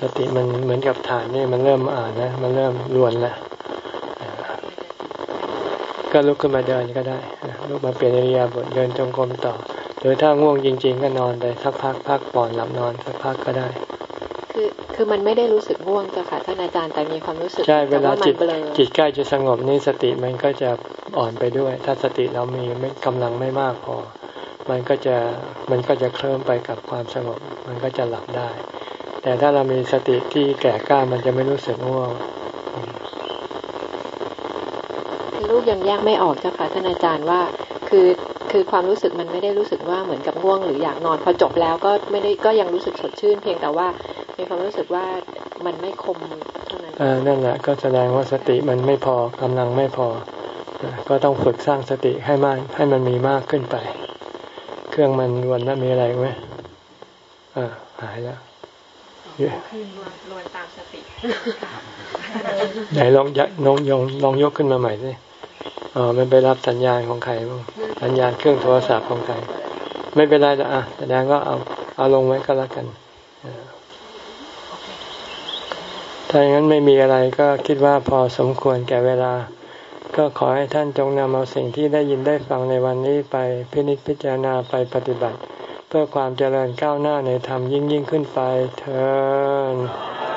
สติมันเหมือนกับฐานนี่มันเริ่มอ่านนะมันเริ่มรวนแล้วก็ลุกขึ้นมาเดินก็ได้ลุกมาเปลี่ยนอริยาบทเดินจงกรมต่อหรือถ้าง่วงจริง ๆ ก็นอนไปสักพักพักปอนหลับนอนสักพักก็ได้ คือคือมันไม่ได้รู้สึกง่วงจ้ะค่ะท่านอาจารย์แต่มีความรู้สึกใช่เวลาจิตจิตใกล้จะสงบนี่สติมันก็จะอ่อนไปด้วย ถ้าสติเรามีไม่กำลังไม่มากพอ มันก็จะมันก็จะเคลิ้มไปกับความสงบ มันก็จะหลับได้ แต่ถ้าเรามีสติที่แก่กล้ามันจะไม่รู้สึกง่วงลูกยังแยกไม่ออกเจ้าค่ะท่านอาจารย์ว่า คือคือความรู้สึกมันไม่ได้รู้สึกว่าเหมือนกับง่วงหรืออยากนอนพอจบแล้วก็ไม่ได้ก็ยังรู้สึกสดชื่น เพียงแต่ว่ามีความรู้สึกว่ามันไม่คมเท่านั้นอ่านั่นแหละก็แสดงว่าสติมันไม่พอกำลังไม่พอ ก็ต้องฝึกสร้างสติให้มากให้มันมีมากขึ้นไป เครื่องมันวันนั้นมีอะไรไหมอ่าหายแล้วรวนตามสติไหนลองยัน้องยองลองยกขึ้นมาใหม่สิอ๋อมันไปรับสัญญาณของใครบ้างสัญญาณเครื่องโทรศัพท์ของใคร ไม่เป็นไรแต่อะแสดงก็เอาเอาลงไว้ก็แล้วกันถ้าอย่างนั้นไม่มีอะไรก็คิดว่าพอสมควรแก่เวลา ก็ขอให้ท่านจงนำเอาสิ่งที่ได้ยินได้ฟังในวันนี้ไปพินิจพิจารณาไปปฏิบัติ เพื่อความเจริญก้าวหน้าในธรรมยิ่งยิ่งขึ้นไปเธอ